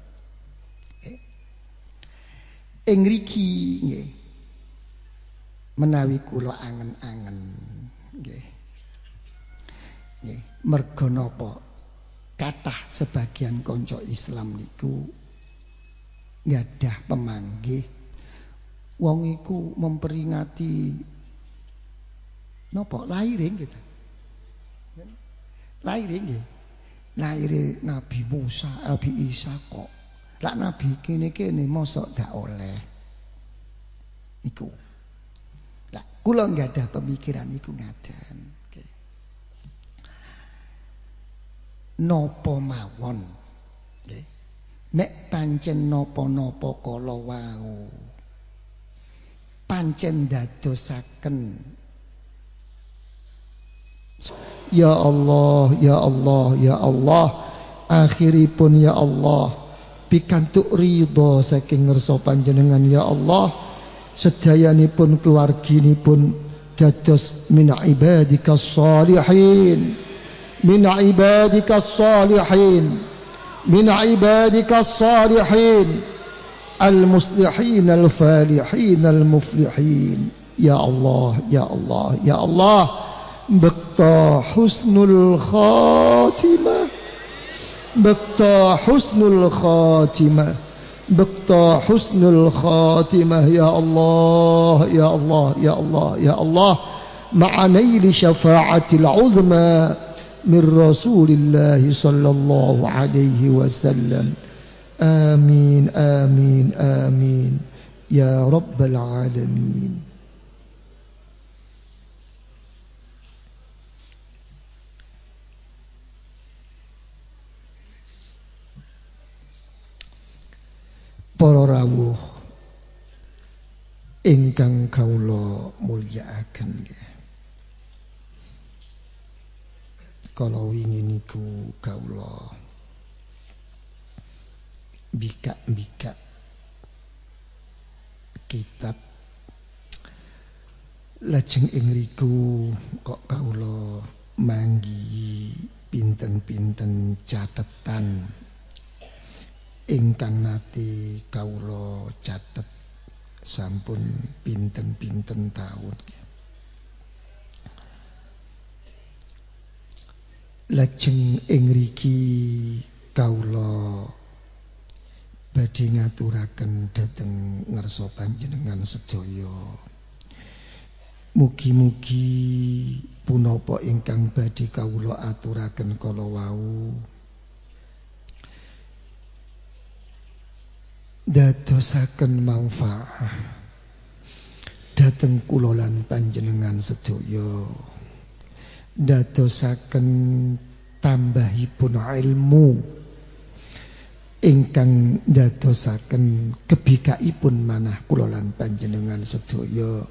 ing riki nggih menawi kula angen-angen nggih. Nggih merga napa kathah sebagian kanca Islam niku ngadah pemanggih. Wong iku memperingati napa lahire kita lahire nggih lahire Nabi Musa Nabi Isa kok lak Nabi kene-kene mosok dak oleh iku Kula nggak ada pemikiran iku ngaten. Nopo mawon. Okay. Pancen nopo-nopo kala wau. Pancen dadosaken Ya Allah, Ya Allah, Ya Allah. Akhiripun Ya Allah. Bikantuk ridho saking ngerso panjenengan Ya Allah. Sedayanipun keluarginipun Dados min ibadika salihin Min ibadika salihin Min ibadika salihin Al-muslihin, al-falihin, al-muflihin. Ya Allah, Ya Allah, Ya Allah. بقى حسن الخاتمة بقى حسن الخاتمة بقطع حسن الخاتمة. يا الله يا الله يا الله يا الله. مع نيل شفاعة العظمى من رسول الله صلى الله عليه وسلم. آمين آمين آمين. يا رب العالمين. Para rawuh. Ingkang kawula mulyakaken nggih. Kala wingi niku kawula bikak-bikak kitab. Lajeng ing riku kok kawula manggi pinten-pinten catetan ingkang nate kawula catet sampun pinten-pinten taun lajeng ing riki kawula badhe ngaturaken dhateng ngarsa panjenengan sedaya. Mugi-mugi punapa ingkang badhe kawula aturaken kala wau dadosaken manfaat. Dateng kula lan panjenengan sedaya. Dadosaken tambahipun ilmu. Ingkang dadosaken kebikaipun manah kula lan panjenengan sedaya.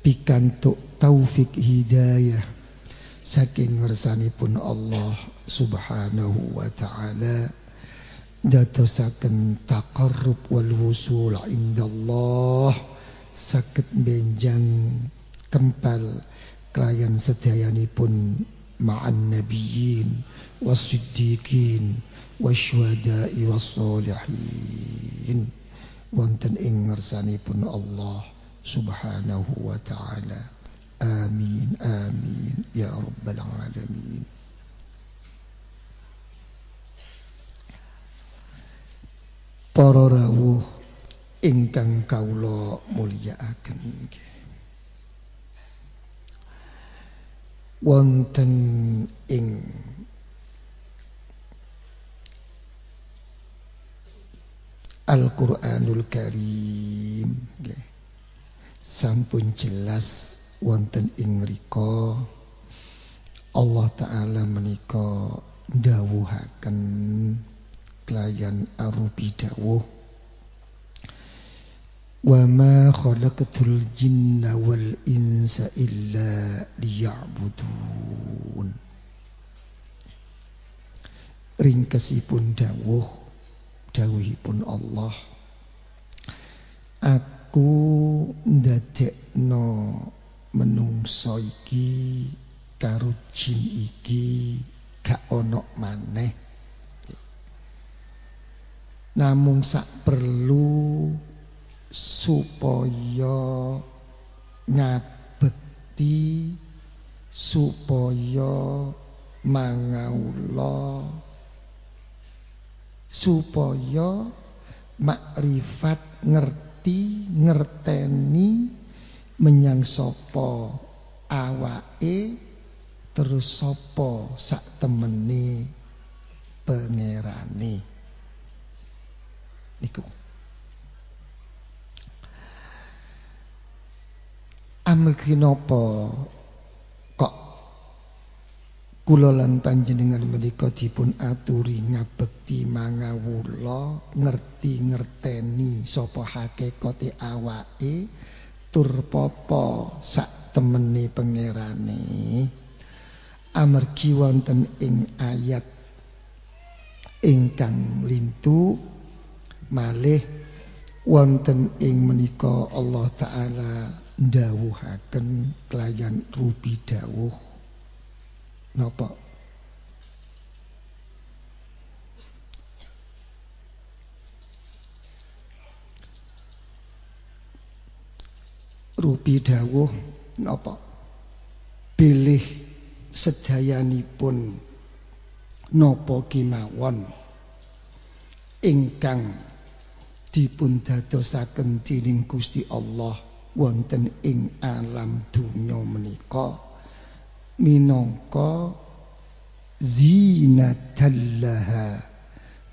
Pikantuk taufik hidayah. Saking ngersanipun Allah Subhanahu wa taala dadosaken taqarrub wal wusul indallah. Sakit benjang kempal kelayan sedayanipun ma'an nabiyyin wasiddiqin wasyuhada'i wassolihin wonten ing ngersanipun Allah subhanahu wa ta'ala. Amin amin ya rabbal alamin para rawuh ingkang kawula mulyakaken wonten ing Al-Qur'anul Karim nggih. Sampun jelas wonten ing rika Allah taala menika dawuhaken kelayan arupi dawuh. Wa ma khalaqatul jinna wal insa illa liya'budun. Ringkesipun dawuh dawuhipun Allah. Aku ndadekno menungso iki karo jin iki gak ono maneh namung sak perlu supaya ngabekti supaya mangaula supaya makrifat ngerti ngerteni menyang sapa awake terus sapa sak temene pangerane niku Amargi napa Kula lan panjenengan menika dipun aturi ngabekti mangawula ngerti ngerteni sapa hakikate awake tur papa sak temene pangerane. Amargi wonten ing ayat ingkang lintu malih wonten ing menika Allah taala ndawuhaken kelayan rubi dawuh Napa? Rupi dawuh napa? Bilih sedayanipun napa kimawon ingkang dipun dadosaken dening Gusti Allah wonten ing alam dunya menika. Minangka zinatallaha.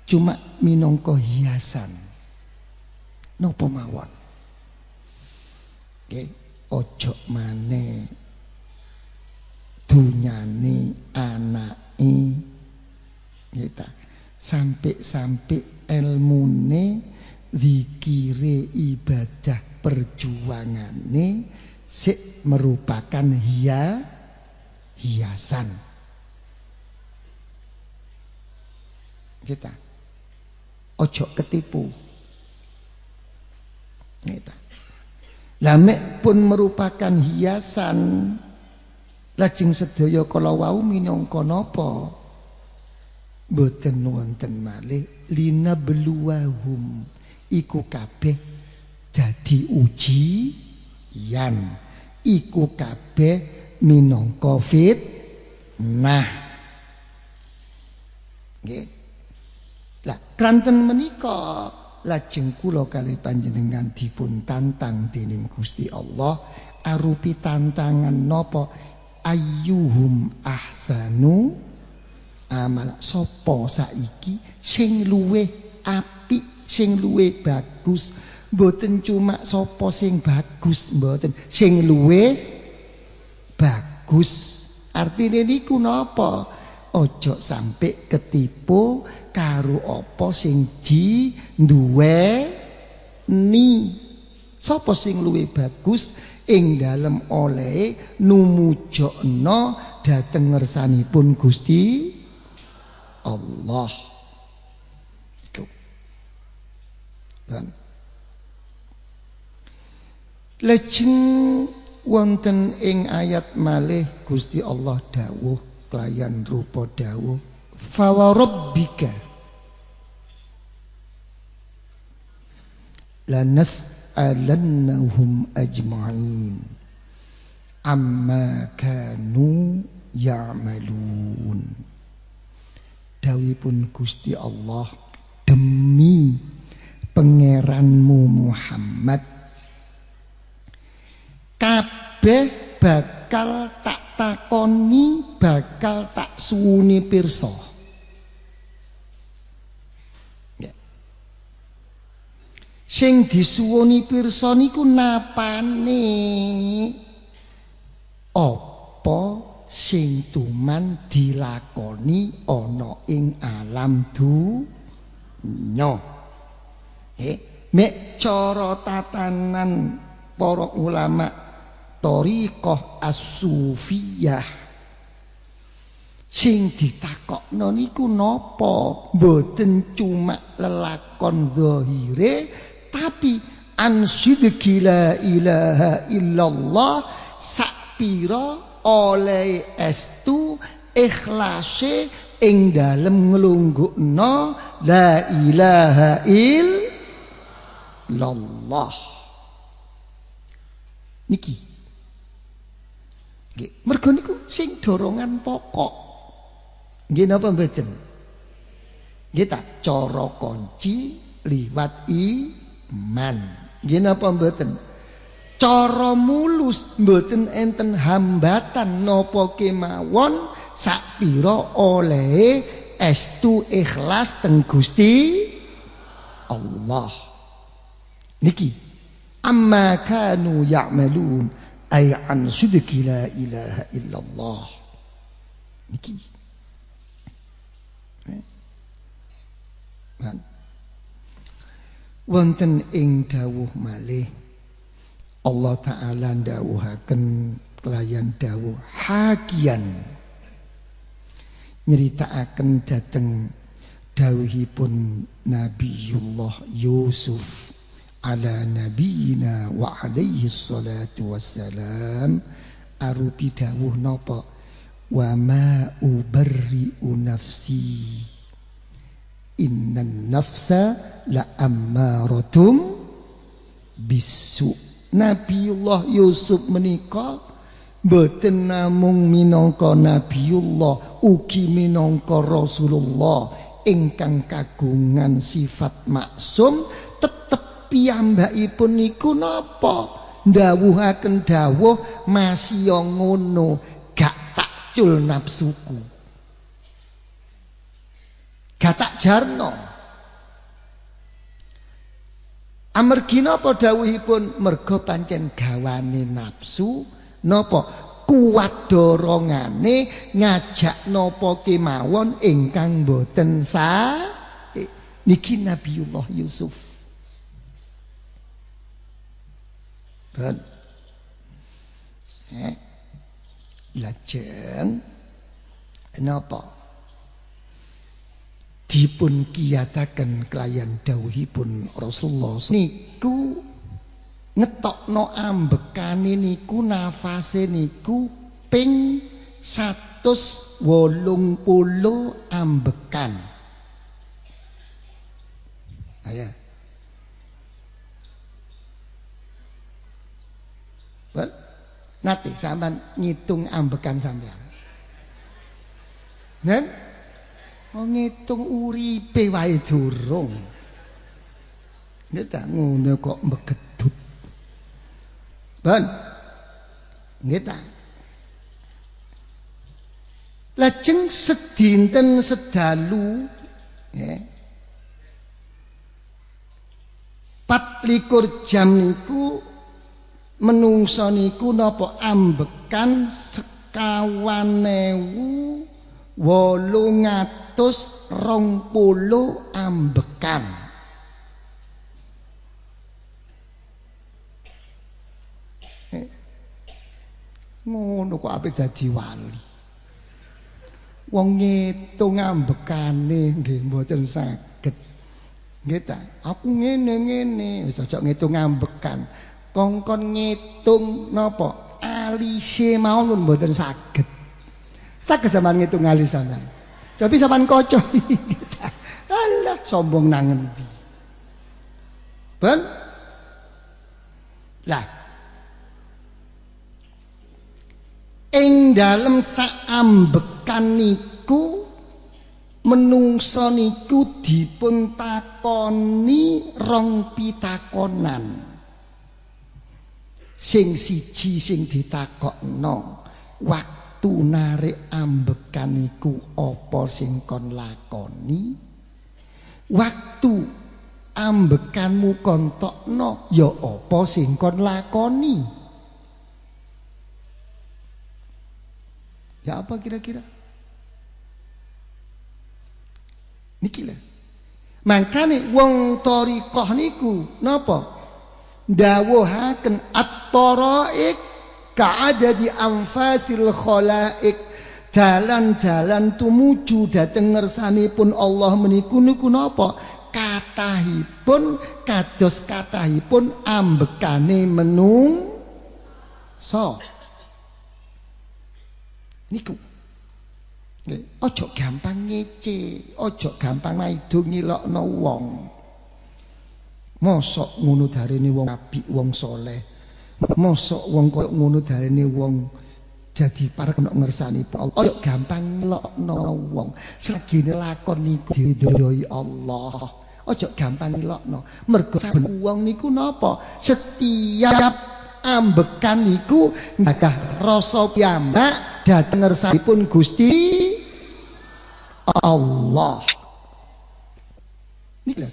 Cuma minangka hiasan. Napa mawon? Nggih ojo maneh. Dunyane anake. Kita sampai-sampai ilmune zikire ibadah perjuangane sik merupakan hiasan hiasan. Kita ojo ketipu. Kita. Lamek pun merupakan hiasan lajeng sedaya kala wau minangka napa boten wonten malih beluahum iku kabeh dadi uji yan. Iku kabeh minangka fit nah nggih. Lah kranten menika lajeng kula kali panjenengan dipun tantang dening Gusti Allah arupi tantangan napa? Ayyuhum ahsanu? Amal sapa saiki sing luweh apik sing luweh bagus mboten cuma sapa sing bagus mboten sing luweh bagus. Artine niku napa? Ojo sampai ketipu karo apa sing di duwe ni. Sapa sing luwih bagus ing dalem oleh numujokno dhateng ngersanipun Gusti Allah. Iku. Dan lejeng wonten ing ayat malih Gusti Allah dawuh kelayan rupa dawuh fawarabbika lanas lanas'alannahum ajma'in amma kanu ya'malun. Dawipun Gusti Allah demi pangeranmu Muhammad. Kabeh bakal tak takoni bakal tak suwuni pirsa. Sing disuwuni pirsa niku napane? Apa sing tuman dilakoni ana ing alam dunya eh mek cara tatanan para ulama thariqah as-sufiyah. Sing ditakokno niku napa? Mboten cuma lelakon zahire tapi an la ilaha illallah sakpira oleh estu ikhlase ing dalem nglunggukno la ilaha illallah niki. Nggih. Mergo niku sing dorongan pokok. Nggih napa mboten? Nggih tak cara kunci liwat i man nggih napa mboten? Cara mulus mboten enten hambatan napa kemawon sakpira oleh estu ikhlas teng Gusti Allah niki. Amma kanu ya'malun ay an sidqi la ilaha illallah. Niki. Eh? wonten ing dawuh malih Allah taala dawuhaken kelayan dawuh hakian. Nyeritakaken dhateng dawuhipun Nabiullah Yusuf ala nabiyina wa alaihi salatu wassalam. Arupi dawuh napa? Wa ma ubarri'u nafsi. Innan nafsa la ammaratum. Bisu. Nabiullah Yusuf menika boten namung minangka Nabiullah ugi minangka Rasulullah. Ingkang kagungan sifat maksum tetep piyambakipun niku napa ndawuhaken dawuh masih ngono gak takjul nafsuku Gatak jarno. Amargi napa dawuhipun mergo pancen gawane nafsu napa kuat dorongane ngajak napa kemawon ingkang boten sa niki Nabiullah Yusuf. Ben. Eh. Lajeng napa? dipun kiyataken kelayan dawuhipun Rasulullah niku ngetokno ambekane niku nafase niku ping 180 ambekan ya Well, nanti sampean ngitung ambekan sampean. Nen? ngitung uripe wae durung. Nek tak ngono kok megedut. Ban. Nggih. Lajeng sedinten sedalu nggih. Pat likur jam niku menungso niku napa ambekan sekawan ewu wolung atus rong puluh ambekan. Eh, ngono kok ape dadi wali. Wong ngitung ambekane nggih mboten saged. Nggih ta? Aku ngene ngene wis aja ngitung ambekan kongkon ngitung napa alise mawon mboten saged. Sakit zaman ngitung ngali sampean. Tapi sampean kocok. *laughs* Allah sombong nang ngendi. Ben? Lah. Ing dalem saambekan niku menungso niku dipun takoni rong pitakonan sing siji sing ditakokno waktu narik ambekan niku apa sing kon lakoni waktu ambekanmu kontokno ya apa sing kon lakoni ya apa kira-kira Niki lah. Makane wong thariqah niku napa? Dawuhaken at-taraik ka'adadi anfasil khalaik. Dalan-dalan tumuju dhateng ngersanipun Allah meniku niku napa? Katahipun kados katahipun ambekane menung so. Niku Ojo gampang ngece, ojo gampang maido ngilokno wong. Mosok ngono darene wong apik, wong soleh. Mosok wong koyo ngono darene wong jadi para kena ngersani Allah. Ojo gampang ngilokno wong. Sagene lakon niku diridhoi Allah. Ojo gampang ngilokno. Mergo saben wong niku napa? Setiap ambekan niku ngadah rasa piyambak dhateng ngersanipun Gusti Allah. Niki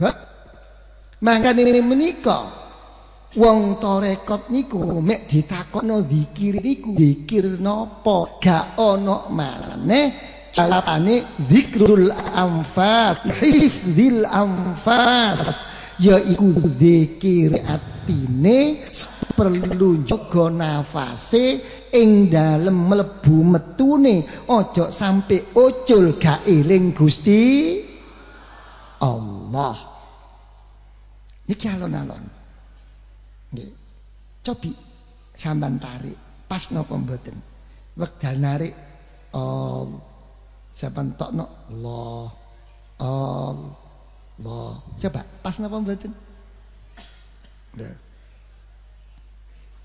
lho. Mangkane menika wong torekot niku mek ditakokno zikir niku zikir napa gak ana maneh jawabane zikrul anfas hifdzil anfas yaiku zikir atine perlu juga nafase ing dalem mlebu metune aja sampai ucul gak eling Gusti Allah. Niki alon-alon. Nggih. Cobi sampean tarik pas napa mboten. Wekdal narik oh sampean tokno Allah. Allah. Coba pas napa mboten?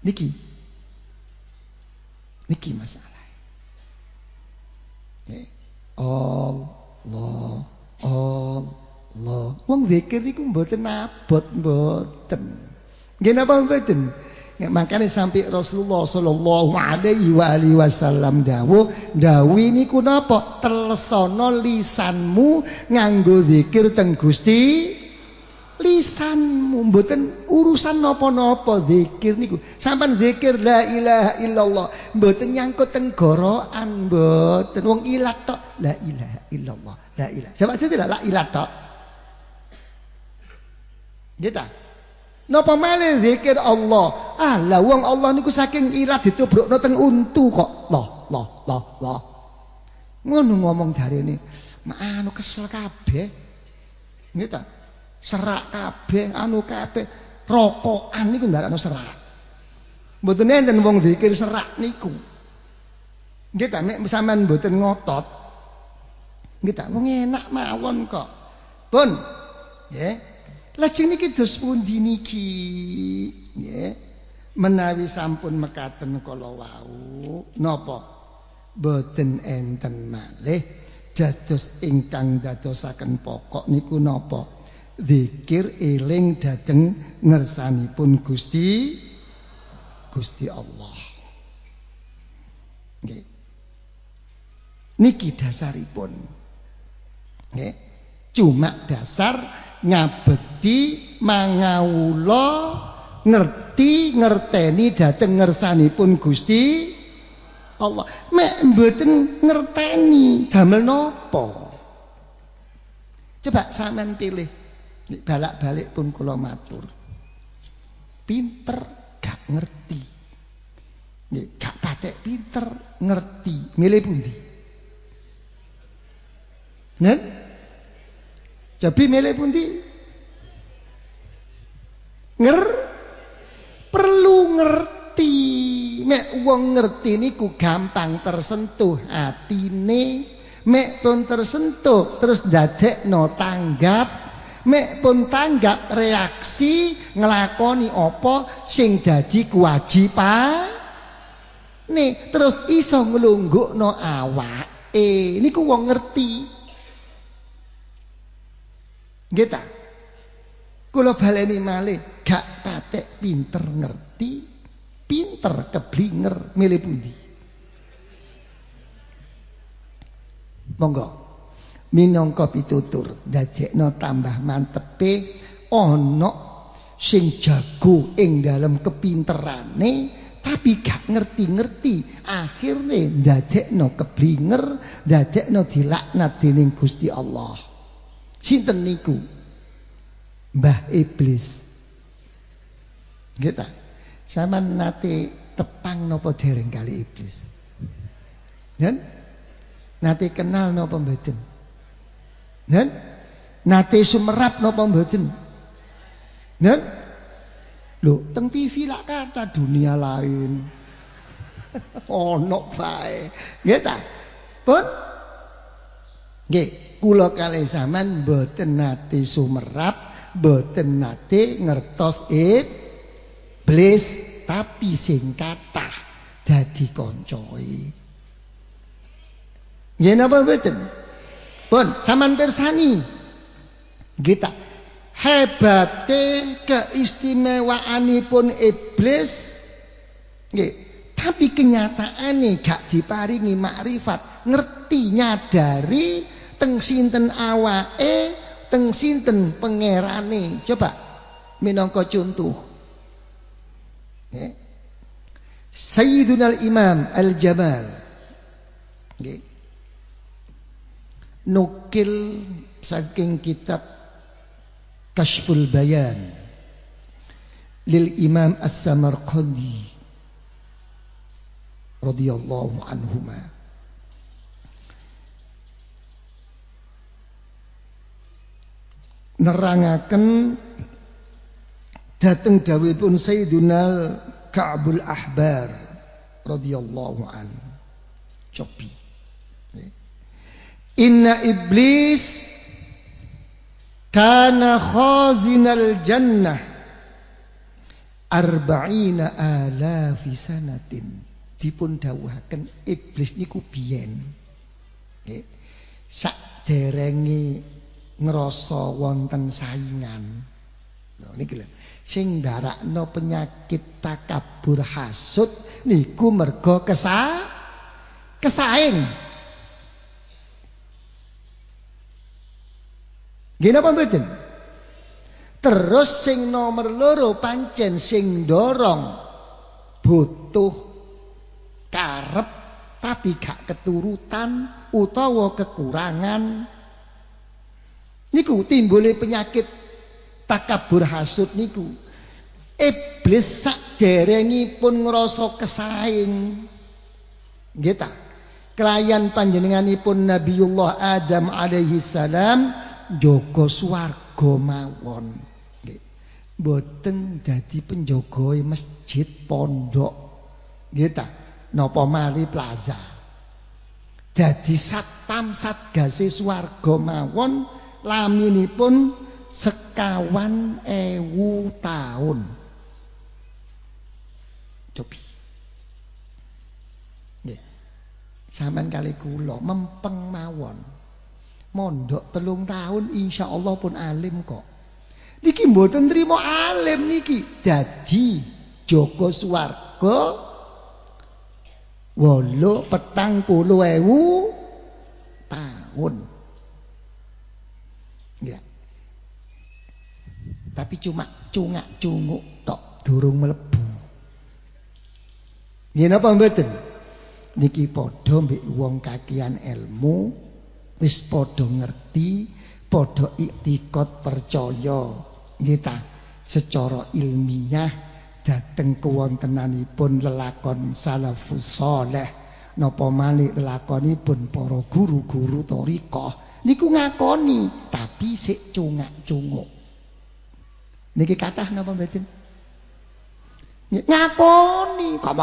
Niki Niki masalah. Nggih. Allah, Allah. Wong zikir niku mboten abot mboten. Nggih napa mboten? Makanya sampai Rasulullah Sallallahu Alaihi wa alihi Wasallam dawu dawi niku napa telesono lisanmu nganggo zikir teng Gusti lisanmu mboten urusan napa-napa zikir niku. Sampeyan zikir la ilaha illallah mboten nyangkut tenggorokan mboten wong ilat tok la ilaha illallah la ilaha. Coba sih tidak la ilat tok. Gitu. Napa malih zikir Allah? Ah, lah wong Allah niku saking ilat ditubrukno teng untu kok. Loh, loh, loh, loh. Ngono ngomong ini, anu kesel kabeh. Gitu serak kabeh anu kabeh rokokan niku ndarakno serak mboten enten wong zikir serak niku nggih ta nek sampean mboten ngotot nggih ta wong enak mawon kok pun nggih lajeng niki dos pundi niki nggih menawi sampun mekaten kala wau napa boten enten malih dados ingkang dadosaken pokok niku napa zikir eling dateng ngersanipun Gusti Gusti Allah. Nggih. Niki dasaripun. Nggih. Cuma dasar ngabekti mangawula ngerti ngerteni dateng ngersanipun Gusti Allah. Mek mboten ngerteni damel napa? Coba sampean pilih balak-balik pun kula matur. Pinter gak ngerti. Gak patek pinter ngerti. Milih pundi? Nen? Jadi milih pundi? Nger perlu ngerti. Mek wong ngerti niku gampang tersentuh atine. Mek pun tersentuh terus dadekno tanggap mek pun tanggap reaksi ngelakoni apa sing dadi kewajiban nih terus iso nglunggukno awak eh niku wong ngerti nggih ta? Kula baleni malih gak patek pinter ngerti pinter keblinger milih pundi? Monggo. Minangka pitutur dadekno tambah mantepe ana sing jago ing dalam kepinterane tapi gak ngerti-ngerti. Akhirnya ndadekno keblinger ndadekno dilaknat dening Gusti Allah sinten niku? Mbah Iblis. Kita sama nate tepang nopo dereng kali iblis? Dan nate kenal nopo mboten? Dan nate sumerap nopo mboten? Dan lo teng TV lah kata dunia lain. *laughs* Ono bae. Nggih ta? Pun? Nggih kula kali zaman mboten nate sumerap mboten nate ngertos iblis iblis tapi sing kathah dadi koncoe. Nggih napa mboten? Pun sampean pirsani. Kita hebate keistimewaanipun iblis nggih tapi kenyataane gak diparingi makrifat ngerti nyadari teng sinten awake teng sinten pangerane? Coba minangka contoh. Ya. Sayyiduna al-Imam Al-Jamal. Ya. Nukil saking kitab Kashful Bayan. Lil Imam As-Samarqandi radhiyallahu anhuma nerangaken dateng dawuhipun Sayyiduna Ka'bul Ahbar radhiyallahu an. Cobi. Inna iblis kana khazinal jannah arba'ina alafi sanatin dipun dawuhaken iblis niku biyen nggih sak derenge ngrasa wonten saingan. Lho niki lho. Sing ndarakno penyakit takabur hasud niku mergo kesa kesaing. Gini apa mboten? Terus sing nomor loro pancen sing dorong butuh karep tapi gak keturutan utawa kekurangan niku timbule penyakit takabur hasud niku. Iblis sak pun ngrasa kesaing. Nggih ta? Kelayan panjenenganipun Nabiullah Adam alaihi salam jaga swarga mawon. Nggih. Mboten dadi penjaga masjid pondok. Nggih ta? Napa mali plaza? Dadi satpam satgase swarga mawon laminipun sekawan ewu tahun cobi. Ya sampean kali kula mempeng mawon. Mondok telung tahun insya Allah pun alim kok. Niki mboten trimo alim niki. Dadi Joko Swarga wolu petang puluh ewu tahun tapi cuma cungak-cunguk tok durung mlebu. Nggih napa mboten? Niki padha mbek wong kakian ilmu wis padha ngerti, padha iktikad percaya. Nggih ta? Secara ilmiah dateng kewontenanipun lelakon salafus saleh napa malih lelakonipun para guru-guru thariqah niku ngakoni tapi sik cungak-cunguk. Niki kathah napa mboten? Ngakoni, kok